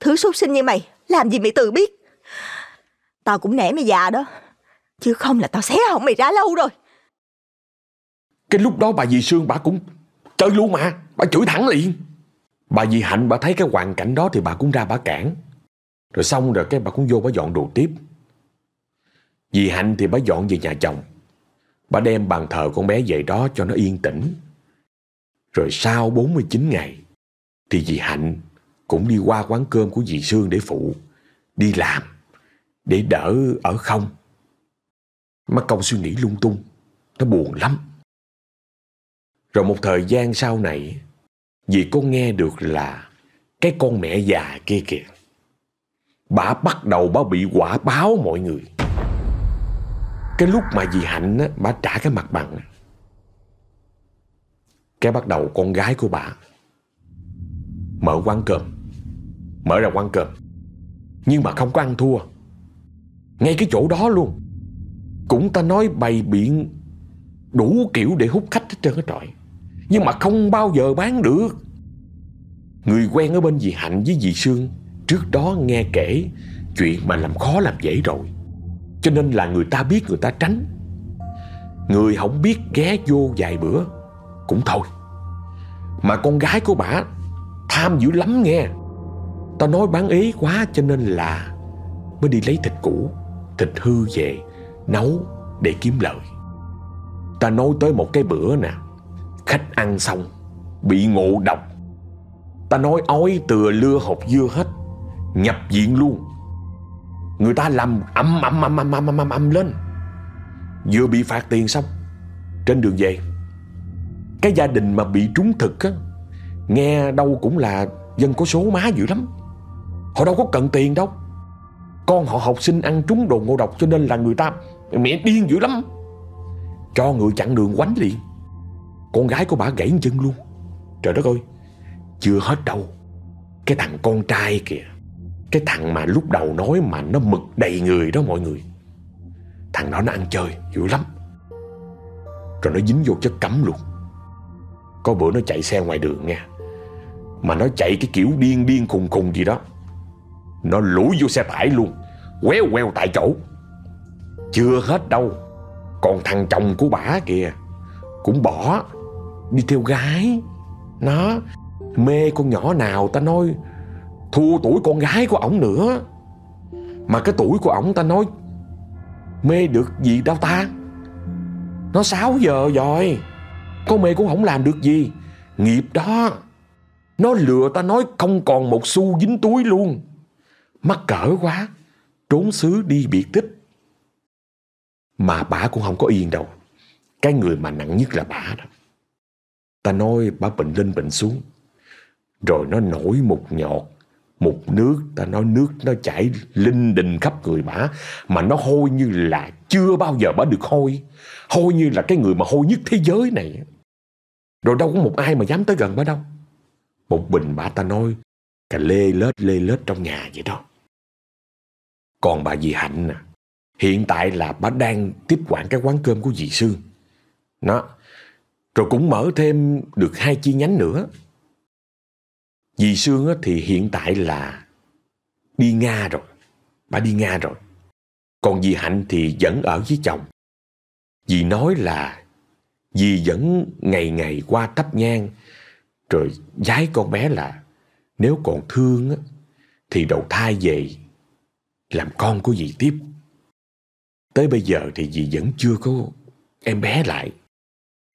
Thứ súc sinh như mày Làm gì mày tự biết? Tao cũng nể mày già đó Chứ không là tao xé hỏng mày ra lâu rồi. Cái lúc đó bà dì Sương bà cũng Chơi luôn mà Bà chửi thẳng liền. Bà dì Hạnh bà thấy cái hoàn cảnh đó Thì bà cũng ra bà cản. Rồi xong rồi cái bà cũng vô bà dọn đồ tiếp. Dì Hạnh thì bà dọn về nhà chồng Bà đem bàn thờ con bé về đó cho nó yên tĩnh. Rồi sau 49 ngày, Thì dì Hạnh cũng đi qua quán cơm của dì Sương để phụ, Đi làm, Để đỡ ở không. Má công suy nghĩ lung tung, Nó buồn lắm. Rồi một thời gian sau này, Dì có nghe được là Cái con mẹ già kia kìa, Bà bắt đầu bà bị quả báo mọi người. Cái lúc mà dì Hạnh á, bà trả cái mặt bằng. Cái bắt đầu con gái của bà Mở quán cơm. Mở ra quán cơm. Nhưng mà không có ăn thua. Ngay cái chỗ đó luôn. Cũng ta nói bày biện Đủ kiểu để hút khách hết trơn hết trọi Nhưng mà không bao giờ bán được. Người quen ở bên dì Hạnh với dì Sương Trước đó nghe kể Chuyện mà làm khó làm dễ rồi. Cho nên là người ta biết người ta tránh. Người không biết ghé vô vài bữa, Cũng thôi. Mà con gái của bà Tham dữ lắm nghe. Tao nói bán ý quá cho nên là Mới đi lấy thịt cũ, Thịt hư về, Nấu để kiếm lợi Ta nói tới một cái bữa nè, Khách ăn xong, Bị ngộ độc. Ta nói ói từa lưa hột dưa hết, Nhập viện luôn. Người ta làm âm âm âm âm âm âm âm lên. Vừa bị phạt tiền xong, Trên đường về, Cái gia đình mà bị trúng thực á, Nghe đâu cũng là dân có số má dữ lắm. Họ đâu có cần tiền đâu. Con họ học sinh ăn trúng đồ ngộ độc Cho nên là người ta Mẹ điên dữ lắm. Cho người chặn đường quánh liền. Con gái của bà gãy chân luôn. Trời đất ơi, Chưa hết đâu. Cái thằng con trai kìa. Cái thằng mà lúc đầu nói mà nó mực đầy người đó mọi người. Thằng đó nó ăn chơi dữ lắm. Rồi nó dính vô chất cấm luôn. Có bữa nó chạy xe ngoài đường nha. Mà nó chạy cái kiểu điên điên khùng khùng gì đó. Nó lủi vô xe tải luôn, Quéo quéo tại chỗ. Chưa hết đâu. Còn thằng chồng của bả kìa, Cũng bỏ, Đi theo gái. Nó, Mê con nhỏ nào ta nói Thua tuổi con gái của ổng nữa. Mà cái tuổi của ổng ta nói, Mê được gì đâu ta? Nó 6 giờ rồi. Con mê cũng không làm được gì. Nghiệp đó, Nó lừa ta nói không còn một xu dính túi luôn. Mắc cỡ quá, Trốn xứ đi biệt tích. Mà bà cũng không có yên đâu. Cái người mà nặng nhất là bà đó. Ta nói bà bệnh lên bệnh xuống. Rồi nó nổi một nhọt một nước, Ta nói nước nó chảy linh đình khắp người bả Mà nó hôi như là Chưa bao giờ bả được hôi. Hôi như là cái người mà hôi nhất thế giới này. Rồi đâu có một ai mà dám tới gần bả đâu. Một bình bả ta nói, Cà lê lết lê lết trong nhà vậy đó. Còn bà dì Hạnh nè, Hiện tại là bà đang tiếp quản cái quán cơm của dì Sương. Nó, Rồi cũng mở thêm được hai chi nhánh nữa. Dì Sương thì hiện tại là Đi Nga rồi. Bà đi Nga rồi. Còn dì Hạnh thì vẫn ở với chồng. Dì nói là Dì vẫn ngày ngày qua thắp nhang Rồi giái con bé là Nếu còn thương á, Thì đầu thai về Làm con của dì tiếp. Tới bây giờ thì dì vẫn chưa có em bé lại.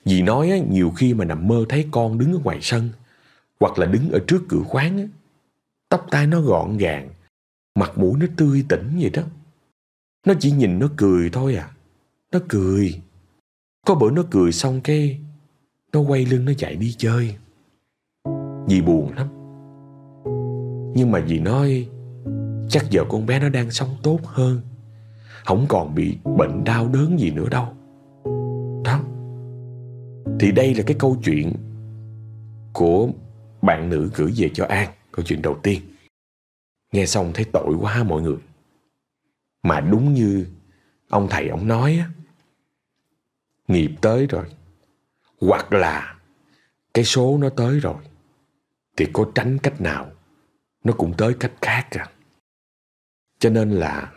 Dì nói á, nhiều khi mà nằm mơ thấy con đứng ở ngoài sân hoặc là đứng ở trước cửa quán á, tóc tai nó gọn gàng, mặt mũi nó tươi tỉnh vậy đó. Nó chỉ nhìn nó cười thôi à. Nó cười. Có bữa nó cười xong cái nó quay lưng nó chạy đi chơi. Dì buồn lắm. Nhưng mà dì nói chắc giờ con bé nó đang sống tốt hơn không còn bị bệnh đau đớn gì nữa đâu Đó Thì đây là cái câu chuyện Của bạn nữ gửi về cho An Câu chuyện đầu tiên. Nghe xong thấy tội quá mọi người. Mà đúng như Ông thầy ông nói á Nghiệp tới rồi Hoặc là Cái số nó tới rồi Thì có tránh cách nào Nó cũng tới cách khác à Cho nên là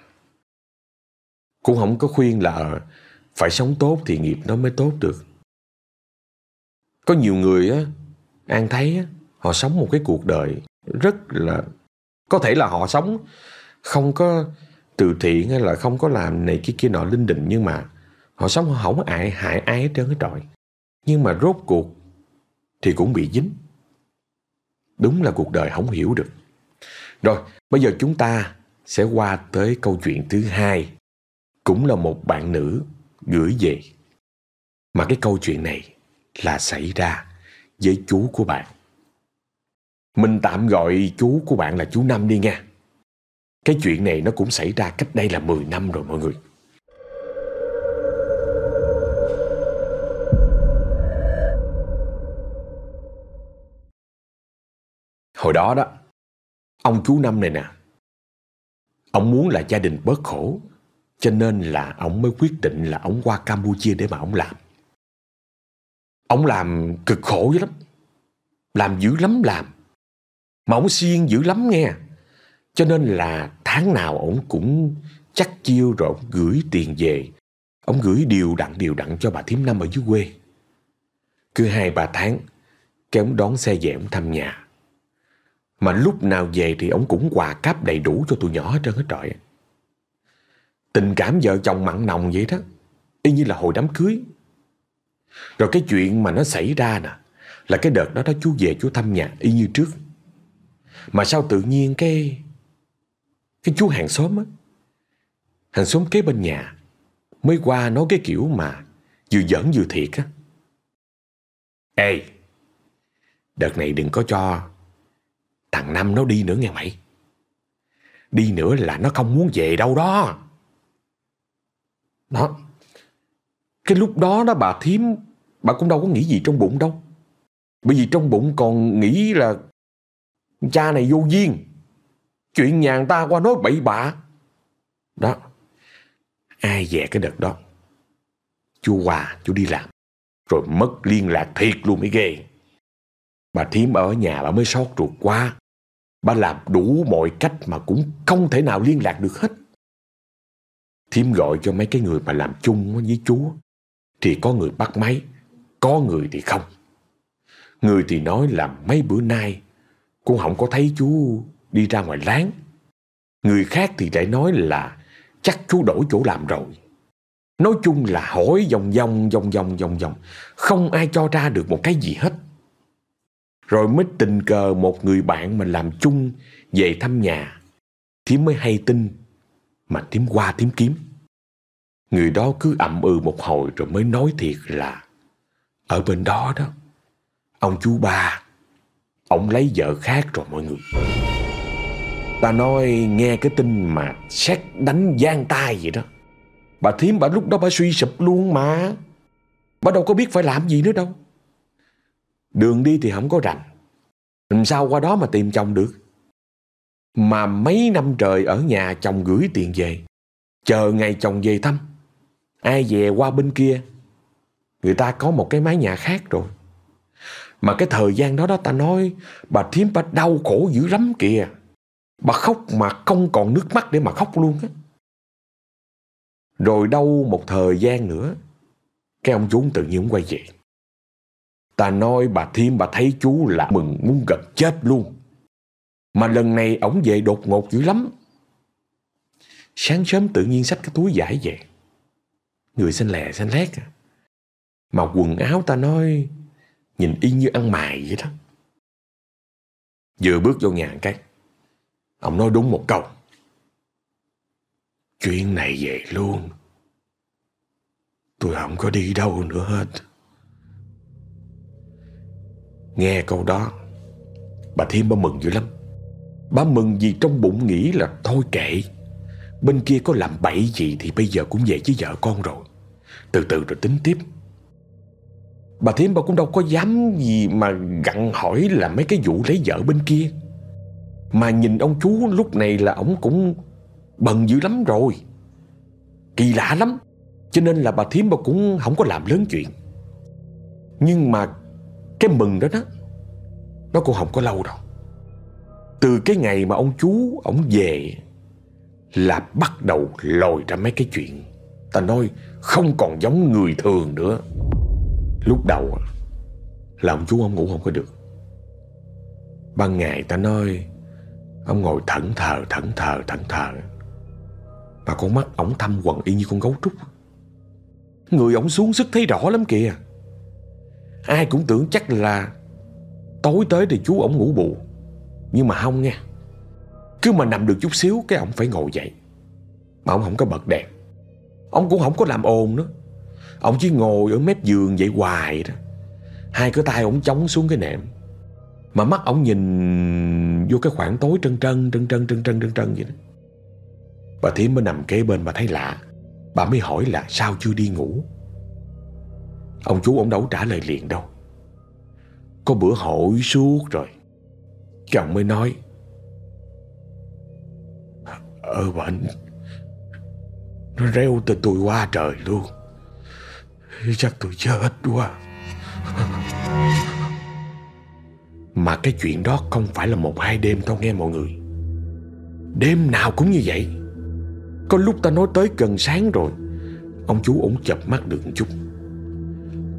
cũng không có khuyên là phải sống tốt thì nghiệp nó mới tốt được. Có nhiều người á, An thấy á, họ sống một cái cuộc đời rất là... Có thể là họ sống không có từ thiện hay là không có làm này kia kia nọ linh đình nhưng mà họ sống họ không ai hại ai hết trơn hết trọi. Nhưng mà rốt cuộc thì cũng bị dính. Đúng là cuộc đời không hiểu được. Rồi, bây giờ chúng ta sẽ qua tới câu chuyện thứ hai cũng là một bạn nữ gửi về. Mà cái câu chuyện này là xảy ra với chú của bạn. Mình tạm gọi chú của bạn là chú Năm đi nha. Cái chuyện này nó cũng xảy ra cách đây là 10 năm rồi mọi người. Hồi đó đó, ông chú Năm này nè, ông muốn là gia đình bớt khổ, cho nên là ông mới quyết định là ông qua Campuchia để mà ông làm. Ông làm cực khổ dữ lắm, làm dữ lắm làm, mà ổng siêng dữ lắm nghe. Cho nên là tháng nào ổng cũng chắc chiêu rồi ổng gửi tiền về. ổng gửi điều đặn điều đặn cho bà thím năm ở dưới quê. Cứ hai ba tháng, cái ông đón xe về ổng thăm nhà. Mà lúc nào về thì ổng cũng quà cáp đầy đủ cho tụi nhỏ hết trơn hết trọi. Tình cảm vợ chồng mặn nồng vậy đó. Y như là hồi đám cưới. Rồi cái chuyện mà nó xảy ra nè. Là cái đợt đó đó chú về chú thăm nhà y như trước. Mà sao tự nhiên cái... Cái chú hàng xóm á. Hàng xóm kế bên nhà. Mới qua nói cái kiểu mà vừa giỡn vừa thiệt á. Ê! Đợt này đừng có cho Thằng Năm nó đi nữa nghe mày. Đi nữa là nó không muốn về đâu đó. Đó. Cái lúc đó đó bà thím, bà cũng đâu có nghĩ gì trong bụng đâu. Bởi vì trong bụng còn nghĩ là cha này vô duyên. Chuyện nhà người ta qua nói bậy bạ. Đó. Ai về cái đợt đó. Chú Hòa, chú đi làm. Rồi mất liên lạc thiệt luôn mới ghê. Bà thím ở nhà bà mới sót ruột quá. Bà làm đủ mọi cách mà cũng không thể nào liên lạc được hết. Thím gọi cho mấy cái người mà làm chung với chú thì có người bắt máy, có người thì không. Người thì nói là mấy bữa nay cũng không có thấy chú đi ra ngoài láng. Người khác thì lại nói là chắc chú đổi chỗ làm rồi. Nói chung là hỏi vòng vòng vòng vòng vòng vòng, không ai cho ra được một cái gì hết. Rồi mới tình cờ một người bạn mà làm chung về thăm nhà. thì mới hay tin mà thím qua thím kiếm. Người đó cứ ậm ừ một hồi rồi mới nói thiệt là ở bên đó đó, ông chú ba, ông lấy vợ khác rồi mọi người. Ta nói nghe cái tin mà xét đánh gian tay vậy đó. Bà thím bà lúc đó bà suy sụp luôn mà. Bà đâu có biết phải làm gì nữa đâu. Đường đi thì không có rành. Làm sao qua đó mà tìm chồng được? Mà mấy năm trời ở nhà chồng gửi tiền về. Chờ ngày chồng về thăm. Ai về qua bên kia. Người ta có một cái mái nhà khác rồi. Mà cái thời gian đó đó ta nói, bà thím bà đau khổ dữ lắm kìa. Bà khóc mà không còn nước mắt để mà khóc luôn á. Rồi đâu một thời gian nữa, Cái ông chú tự nhiên quay về Ta nói bà Thiêm bà thấy chú là mừng muốn gần chết luôn. Mà lần này ổng về đột ngột dữ lắm. Sáng sớm tự nhiên xách cái túi giải về. Người xanh lè xanh lét à. Mà quần áo ta nói nhìn y như ăn mài vậy đó. Vừa bước vô nhà cái, Ông nói đúng một câu. Chuyện này về luôn. Tôi không có đi đâu nữa hết. Nghe câu đó, Bà Thiêm bà mừng dữ lắm. Bà mừng vì trong bụng nghĩ là Thôi kệ, Bên kia có làm bậy gì Thì bây giờ cũng về với vợ con rồi. Từ từ rồi tính tiếp. Bà Thím bà cũng đâu có dám gì Mà gặn hỏi là mấy cái vụ lấy vợ bên kia. Mà nhìn ông chú lúc này là ông cũng Bần dữ lắm rồi. Kỳ lạ lắm, Cho nên là bà Thiếm bà cũng không có làm lớn chuyện. Nhưng mà cái mừng đó đó, Nó cũng không có lâu đâu. Từ cái ngày mà ông chú Ông về Là bắt đầu lòi ra mấy cái chuyện. Ta nói không còn giống người thường nữa. Lúc đầu Là ông chú ông ngủ không có được. Ban ngày ta nói, Ông ngồi thẫn thờ thẫn thờ thẫn thờ. Mà con mắt ổng thăm quần y như con gấu trúc. Người ổng xuống sức thấy rõ lắm kìa. Ai cũng tưởng chắc là Tối tới thì chú ổng ngủ bù. Nhưng mà không nha. Cứ mà nằm được chút xíu, Cái ổng phải ngồi dậy. Mà ổng không có bật đèn. Ông cũng không có làm ồn nữa. Ông chỉ ngồi ở mép giường vậy hoài đó. Hai cái tay ổng chống xuống cái nệm. Mà mắt ổng nhìn Vô cái khoảng tối trân trân Trân trân trân trân trân trân vậy đó. Bà Thiếm mới nằm kế bên bà thấy lạ. Bà mới hỏi là sao chưa đi ngủ? Ông chú ông đâu trả lời liền đâu. Có bữa hỏi suốt rồi. Chồng mới nói ờ, ơ bệnh Nó reo từ tôi qua trời luôn. Chắc tôi chết quá. Mà cái chuyện đó không phải là một hai đêm đâu nghe mọi người. Đêm nào cũng như vậy. Có lúc ta nói tới gần sáng rồi, Ông chú ổng chập mắt được một chút.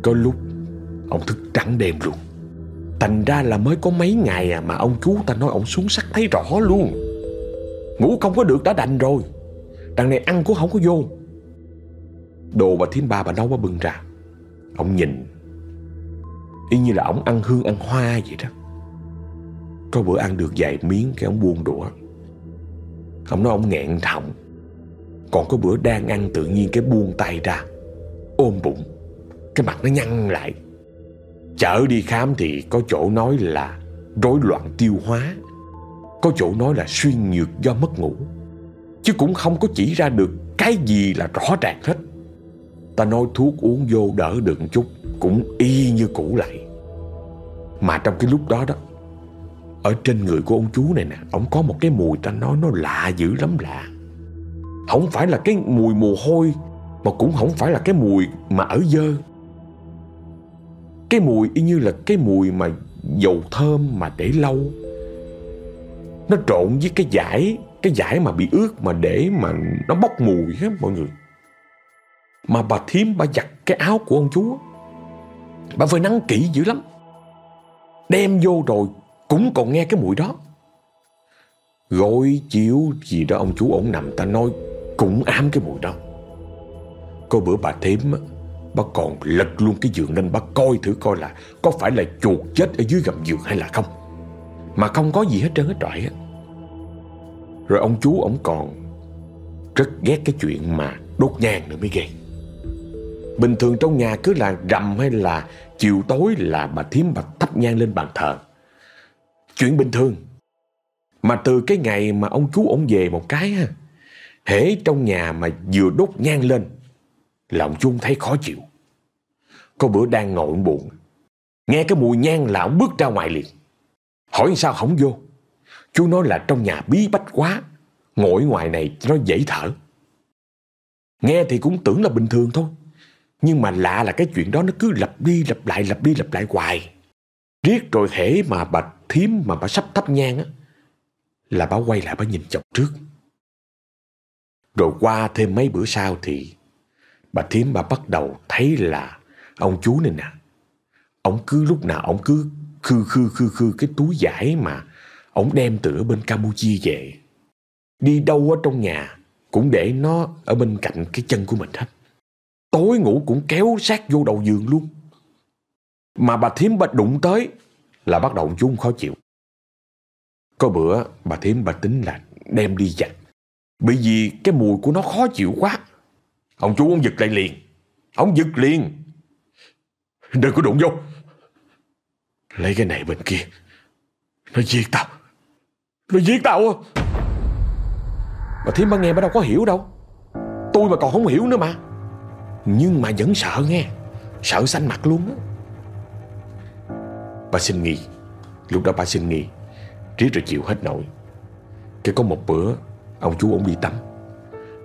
Có lúc, Ông thức trắng đêm luôn. Thành ra là mới có mấy ngày à Mà ông chú ta nói ông xuống sắc thấy rõ luôn. Ngủ không có được đã đành rồi. Đằng này ăn cũng không có vô. Đồ bà thím ba bà nấu bà bưng ra. Ông nhìn. Y như là ông ăn hương, ăn hoa vậy đó. Có bữa ăn được vài miếng Cái ông buông đũa. Ông nói ông nghẹn thọng. Còn có bữa đang ăn tự nhiên cái buông tay ra. Ôm bụng. Cái mặt nó nhăn lại. Chở đi khám thì có chỗ nói là Rối loạn tiêu hóa. Có chỗ nói là suy nhược do mất ngủ. Chứ cũng không có chỉ ra được Cái gì là rõ ràng hết. Ta nói thuốc uống vô đỡ được một chút, Cũng y như cũ lại. Mà trong cái lúc đó đó, Ở trên người của ông chú này nè, Ông có một cái mùi ta nói nó lạ dữ lắm lạ. Không phải là cái mùi mồ hôi, Mà cũng không phải là cái mùi mà ở dơ. Cái mùi y như là cái mùi mà dầu thơm mà để lâu. Nó trộn với cái giải Cái giải mà bị ướt mà để mà nó bốc mùi hết, mọi người mà bà thím, bà giặt cái áo của ông chú Bà phải nắng kỹ dữ lắm. Đem vô rồi Cũng còn nghe cái mùi đó. Gối chiếu gì đó ông chú ổng nằm, ta nói Cũng ám cái mùi đó. Có bữa bà thím Bà còn lật luôn cái giường lên, Bà coi thử coi là Có phải là chuột chết ở dưới gầm giường hay là không. Mà không có gì hết trơn hết trọi Rồi ông chú ổng còn Rất ghét cái chuyện mà đốt nhang nữa mới ghê. Bình thường trong nhà cứ là rằm hay là chiều tối là bà thím bà thắp nhang lên bàn thờ. Chuyện bình thường. Mà từ cái ngày mà ông chú ổng về một cái ha, hễ trong nhà mà vừa đốt nhang lên là ông chú thấy khó chịu. Có bữa đang ngồi buồn, nghe cái mùi nhang là ông bước ra ngoài liền. Hỏi sao không vô? Chú nói là trong nhà bí bách quá, ngồi ngoài này nó dễ thở. Nghe thì cũng tưởng là bình thường thôi. Nhưng mà lạ là cái chuyện đó nó cứ lặp đi lặp lại, lặp đi lặp lại hoài. Riết rồi hễ mà bà thím mà bà sắp thắp nhang á, là bà quay lại bà nhìn chồng trước. Rồi qua thêm mấy bữa sau thì bà thím bà bắt đầu thấy là ông chú này nè. Ông cứ lúc nào ông cứ khư khư khư khư cái túi giải mà ông đem từ ở bên Campuchia về. Đi đâu ở trong nhà cũng để nó ở bên cạnh cái chân của mình hết. Tối ngủ cũng kéo sát vô đầu giường luôn. Mà bà thím bà đụng tới là bắt đầu chung khó chịu. Có bữa bà thím bà tính là đem đi giặt. Bởi vì cái mùi của nó khó chịu quá. Ông chú ông giật lại liền. Ông giật liền. Đừng có đụng vô. Lấy cái này bên kia. Nó giết tao. Nó giết tao. Bà thím bà nghe bà đâu có hiểu đâu. Tôi mà còn không hiểu nữa mà. Nhưng mà vẫn sợ nghe. Sợ xanh mặt luôn á. Bà xin nghỉ. Lúc đó bà xin nghỉ. Riết rồi chịu hết nổi. Cái có một bữa, Ông chú ông đi tắm.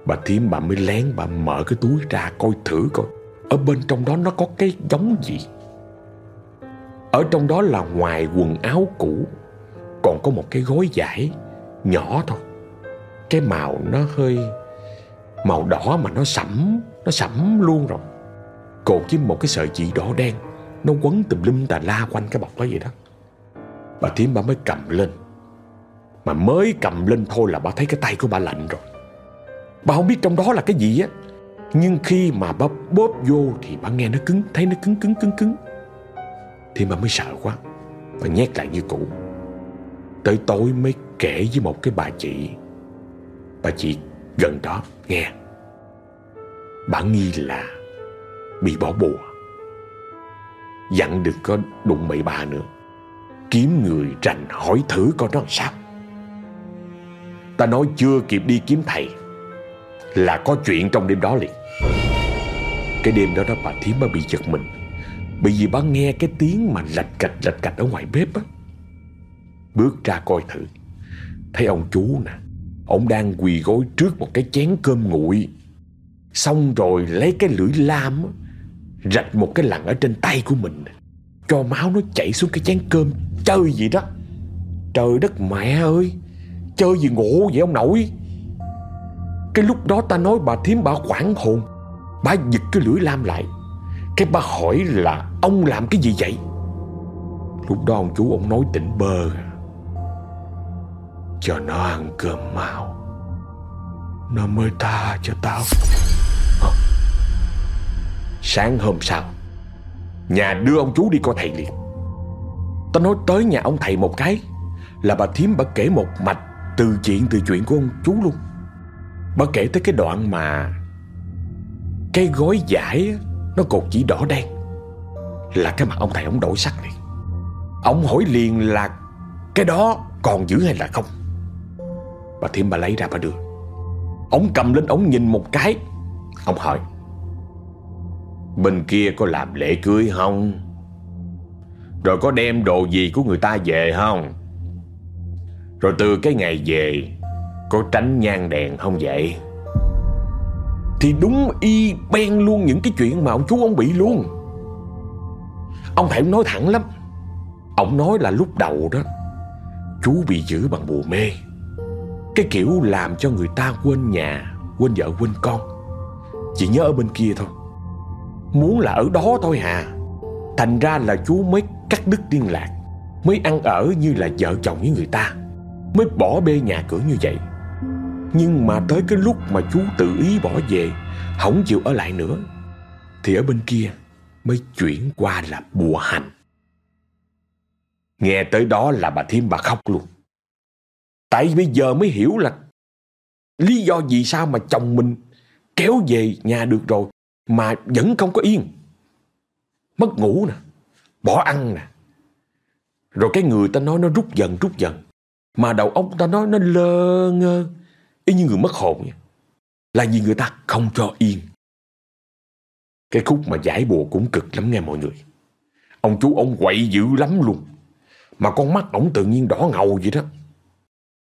Bà thím bà mới lén bà mở cái túi ra coi thử coi. Ở bên trong đó nó có cái giống gì? Ở trong đó là ngoài quần áo cũ, Còn có một cái gói giải Nhỏ thôi. Cái màu nó hơi Màu đỏ mà nó sẫm. Nó sẫm luôn rồi. Cột với một cái sợi chỉ đỏ đen, Nó quấn tùm lum tà la quanh cái bọc đó vậy đó. Bà Thiếm bà mới cầm lên. Mà mới cầm lên thôi là bà thấy cái tay của bà lạnh rồi. Bà không biết trong đó là cái gì á. Nhưng khi mà bà bóp vô Thì bà nghe nó cứng, Thấy nó cứng cứng cứng cứng. Thì bà mới sợ quá. Bà nhét lại như cũ. Tới tối mới kể với một cái bà chị. Bà chị gần đó, nghe. Bà nghi là Bị bỏ bùa. Dặn đừng có đụng bậy bà nữa. Kiếm người rành hỏi thử coi nó sao. Ta nói chưa kịp đi kiếm thầy, Là có chuyện trong đêm đó liền. Cái đêm đó đó bà thím bà bị giật mình, Bởi vì bà nghe cái tiếng mà lạch cạch lạch cạch ở ngoài bếp á. Bước ra coi thử, Thấy ông chú nè, Ông đang quỳ gối trước một cái chén cơm nguội. Xong rồi lấy cái lưỡi lam Rạch một cái lằn ở trên tay của mình. Cho máu nó chảy xuống cái chén cơm Chơi gì đó. Trời đất mẹ ơi, Chơi gì ngộ vậy ông nội? Cái lúc đó ta nói bà thím bà quảng hồn. Bà giật cái lưỡi lam lại. Cái bà hỏi là Ông làm cái gì vậy? Lúc đó ông chú ông nói tỉnh bơ. Cho nó ăn cơm mau. Nó mới tha cho tao. Sáng hôm sau, Nhà đưa ông chú đi coi thầy liền. Tao nói tới nhà ông thầy một cái Là bà thím bà kể một mạch Từ chuyện từ chuyện của ông chú luôn. Bà kể tới cái đoạn mà Cái gói giải Nó cột chỉ đỏ đen Là cái mặt ông thầy ông đổi sắc liền. Ông hỏi liền là Cái đó còn giữ hay là không? Bà thím bà lấy ra bà đưa. Ông cầm lên, ông nhìn một cái Ông hỏi, Bên kia có làm lễ cưới không? Rồi có đem đồ gì của người ta về không? Rồi từ cái ngày về, Có tránh nhang đèn không vậy? Thì đúng y ben luôn những cái chuyện mà ông chú ông bị luôn. Ông thầy nói thẳng lắm. Ông nói là lúc đầu đó, Chú bị giữ bằng bùa mê. Cái kiểu làm cho người ta quên nhà, Quên vợ, quên con. Chỉ nhớ ở bên kia thôi. Muốn là ở đó thôi hà. Thành ra là chú mới cắt đứt liên lạc. Mới ăn ở như là vợ chồng với người ta. Mới bỏ bê nhà cửa như vậy. Nhưng mà tới cái lúc mà chú tự ý bỏ về, Không chịu ở lại nữa, Thì ở bên kia mới chuyển qua là bùa hành. Nghe tới đó là bà Thiêm bà khóc luôn. Tại bây giờ mới hiểu là Lý do gì sao mà chồng mình kéo về nhà được rồi mà vẫn không có yên. Mất ngủ nè, bỏ ăn nè. Rồi cái người ta nói nó rút dần rút dần. Mà đầu óc ta nói nó lơ ngơ, y như người mất hồn vậy. Là vì người ta không cho yên. Cái khúc mà giải bùa cũng cực lắm nghe mọi người. Ông chú ông quậy dữ lắm luôn. Mà con mắt ổng tự nhiên đỏ ngầu vậy đó.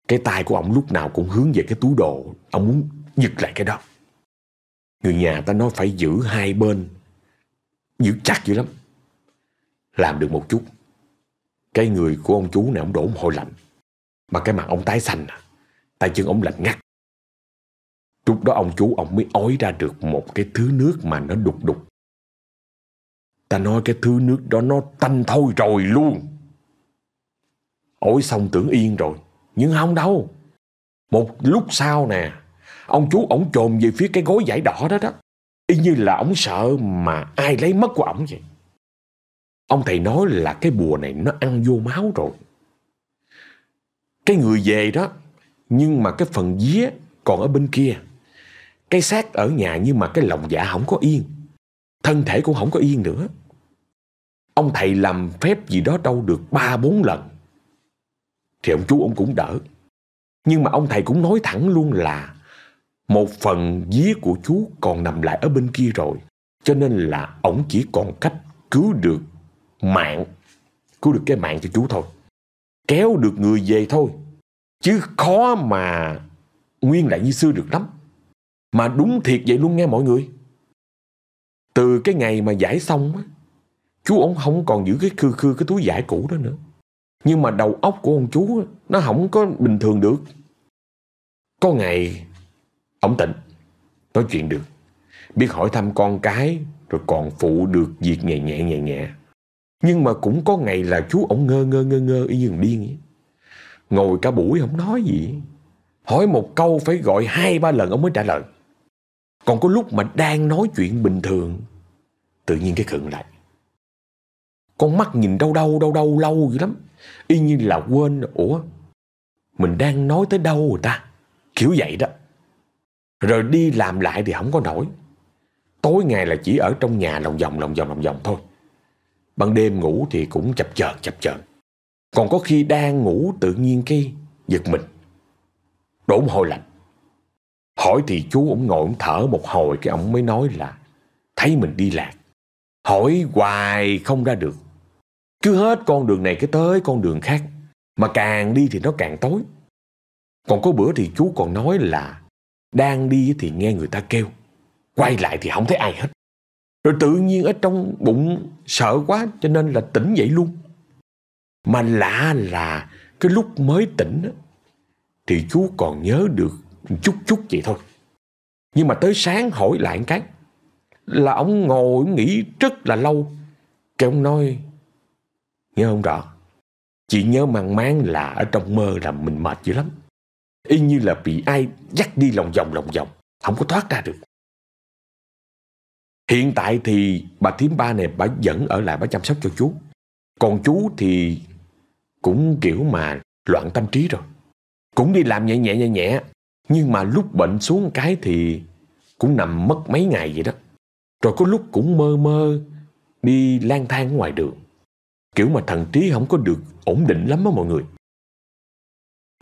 Cái tay của ổng lúc nào cũng hướng về cái túi đồ. Ông muốn giật lại cái đó. Người nhà ta nói phải giữ hai bên, Giữ chặt dữ lắm. Làm được một chút. Cái người của ông chú này ông đổ mồ hôi lạnh. Mà cái mặt ông tái xanh à. Tay chân ông lạnh ngắt. Lúc đó ông chú ông mới ói ra được một cái thứ nước mà nó đục đục. Ta nói cái thứ nước đó nó tanh thôi rồi luôn. Ổi xong tưởng yên rồi. Nhưng không đâu. Một lúc sau nè Ông chú ổng trồm về phía cái gối giải đỏ đó đó. Y như là ổng sợ mà ai lấy mất của ổng vậy. Ông thầy nói là cái bùa này nó ăn vô máu rồi. Cái người về đó, Nhưng mà cái phần día còn ở bên kia. Cái xác ở nhà nhưng mà cái lòng dạ không có yên. Thân thể cũng không có yên nữa. Ông thầy làm phép gì đó đâu được ba bốn lần. Thì ông chú ông cũng đỡ. Nhưng mà ông thầy cũng nói thẳng luôn là một phần vía của chú còn nằm lại ở bên kia rồi. Cho nên là ổng chỉ còn cách cứu được mạng. Cứu được cái mạng cho chú thôi. Kéo được người về thôi. Chứ khó mà nguyên lại như xưa được lắm. Mà đúng thiệt vậy luôn nghe mọi người. Từ cái ngày mà giải xong á, chú ổng không còn giữ cái khư khư cái túi giải cũ đó nữa. Nhưng mà đầu óc của ông chú nó không có bình thường được. Có ngày Ông Tịnh nói chuyện được, biết hỏi thăm con cái, rồi còn phụ được việc nhẹ nhẹ nhẹ nhẹ. Nhưng mà cũng có ngày là chú ổng ngơ ngơ ngơ ngơ y như điên vậy. Ngồi cả buổi không nói gì. Hỏi một câu phải gọi hai ba lần ông mới trả lời. Còn có lúc mà đang nói chuyện bình thường, tự nhiên cái khựng lại. Con mắt nhìn đâu đâu đâu đâu lâu dữ lắm. Y như là quên, ủa, mình đang nói tới đâu rồi ta? Kiểu vậy đó. Rồi đi làm lại thì không có nổi. Tối ngày là chỉ ở trong nhà lòng vòng lòng vòng lòng vòng thôi. Ban đêm ngủ thì cũng chập chờn chập chờn. Còn có khi đang ngủ tự nhiên cái giật mình. Đổ một hồi lạnh. Hỏi thì chú ổng ngồi ổng thở một hồi, Cái ổng mới nói là Thấy mình đi lạc. Hỏi hoài không ra được. Cứ hết con đường này cái tới con đường khác. Mà càng đi thì nó càng tối. Còn có bữa thì chú còn nói là đang đi thì nghe người ta kêu. Quay lại thì không thấy ai hết. Rồi tự nhiên ở trong bụng sợ quá Cho nên là tỉnh dậy luôn. Mà lạ là Cái lúc mới tỉnh Thì chú còn nhớ được chút chút vậy thôi. Nhưng mà tới sáng hỏi lại cái, Là ông ngồi nghĩ rất là lâu. Cái ông nói, Nhớ không rõ Chị nhớ mang máng là ở trong mơ là mình mệt dữ lắm. Y như là bị ai dắt đi lòng vòng lòng vòng Không có thoát ra được Hiện tại thì bà thím ba này bà vẫn ở lại bà chăm sóc cho chú. Còn chú thì cũng kiểu mà loạn tâm trí rồi. Cũng đi làm nhẹ nhẹ nhẹ nhẹ. Nhưng mà lúc bệnh xuống cái thì cũng nằm mất mấy ngày vậy đó. Rồi có lúc cũng mơ mơ đi lang thang ngoài đường. Kiểu mà thần trí không có được ổn định lắm á mọi người.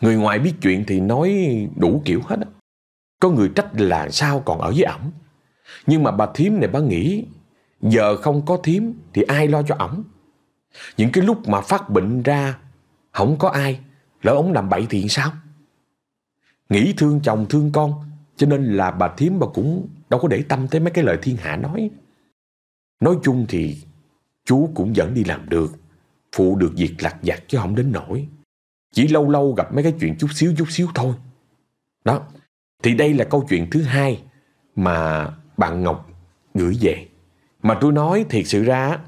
Người ngoài biết chuyện thì nói đủ kiểu hết á. Có người trách là sao còn ở với ẩm, nhưng mà bà thím này bà nghĩ Giờ không có thím Thì ai lo cho ẩm? Những cái lúc mà phát bệnh ra Không có ai Lỡ ông làm bậy thì sao Nghĩ thương chồng thương con Cho nên là bà thím bà cũng Đâu có để tâm tới mấy cái lời thiên hạ nói Nói chung thì Chú cũng vẫn đi làm được Phụ được việc lặt vặt chứ không đến nổi chỉ lâu lâu gặp mấy cái chuyện chút xíu chút xíu thôi. Đó. Thì đây là câu chuyện thứ hai Mà bạn Ngọc gửi về. Mà tôi nói thiệt sự ra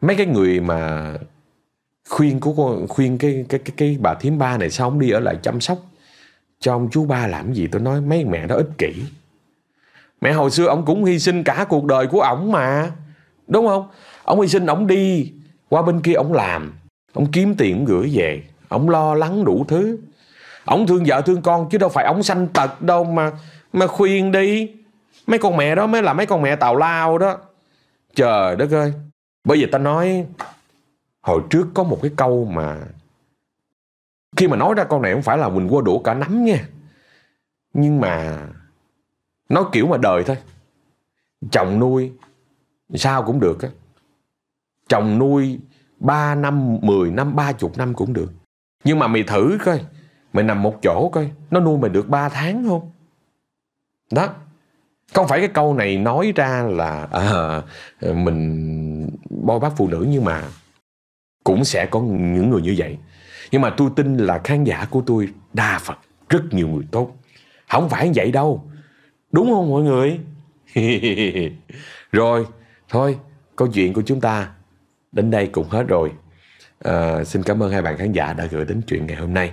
mấy cái người mà khuyên của khuyên cái cái cái, cái bà thím ba này sao không đi ở lại chăm sóc cho ông chú ba làm gì? Tôi nói mấy mẹ đó ích kỷ. Mẹ hồi xưa ông cũng hy sinh cả cuộc đời của ổng mà đúng không? Ông hy sinh ổng đi qua bên kia ổng làm ông kiếm tiền gửi về, ông lo lắng đủ thứ ông thương vợ thương con chứ đâu phải ông sanh tật đâu mà mà khuyên đi Mấy con mẹ đó mới là mấy con mẹ tào lao đó. Trời đất ơi. Bởi vì ta nói, hồi trước có một cái câu mà khi mà nói ra con này không phải là mình qua đũa cả nắm nha. Nhưng mà nói kiểu mà đời thôi. Chồng nuôi, sao cũng được á. Chồng nuôi 3 năm, 10 năm, 30 năm cũng được. Nhưng mà mày thử coi, mày nằm một chỗ coi, nó nuôi mày được 3 tháng không? Đó, không phải cái câu này nói ra là à, mình bôi bác phụ nữ nhưng mà cũng sẽ có những người như vậy. Nhưng mà tôi tin là khán giả của tôi đa phần rất nhiều người tốt. Không phải vậy đâu. Đúng không mọi người? Rồi thôi câu chuyện của chúng ta đến đây cũng hết rồi à, xin cảm ơn hai bạn khán giả đã gửi đến chuyện ngày hôm nay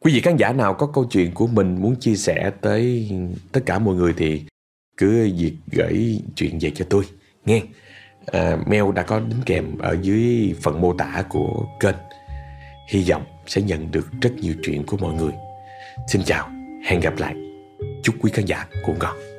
Quý vị khán giả nào có câu chuyện của mình muốn chia sẻ tới tất cả mọi người thì cứ việc gửi chuyện về cho tôi nghe. À, mail đã có đính kèm ở dưới phần mô tả của kênh. Hy vọng sẽ nhận được rất nhiều chuyện của mọi người. Xin chào, hẹn gặp lại. Chúc quý khán giả của ngon.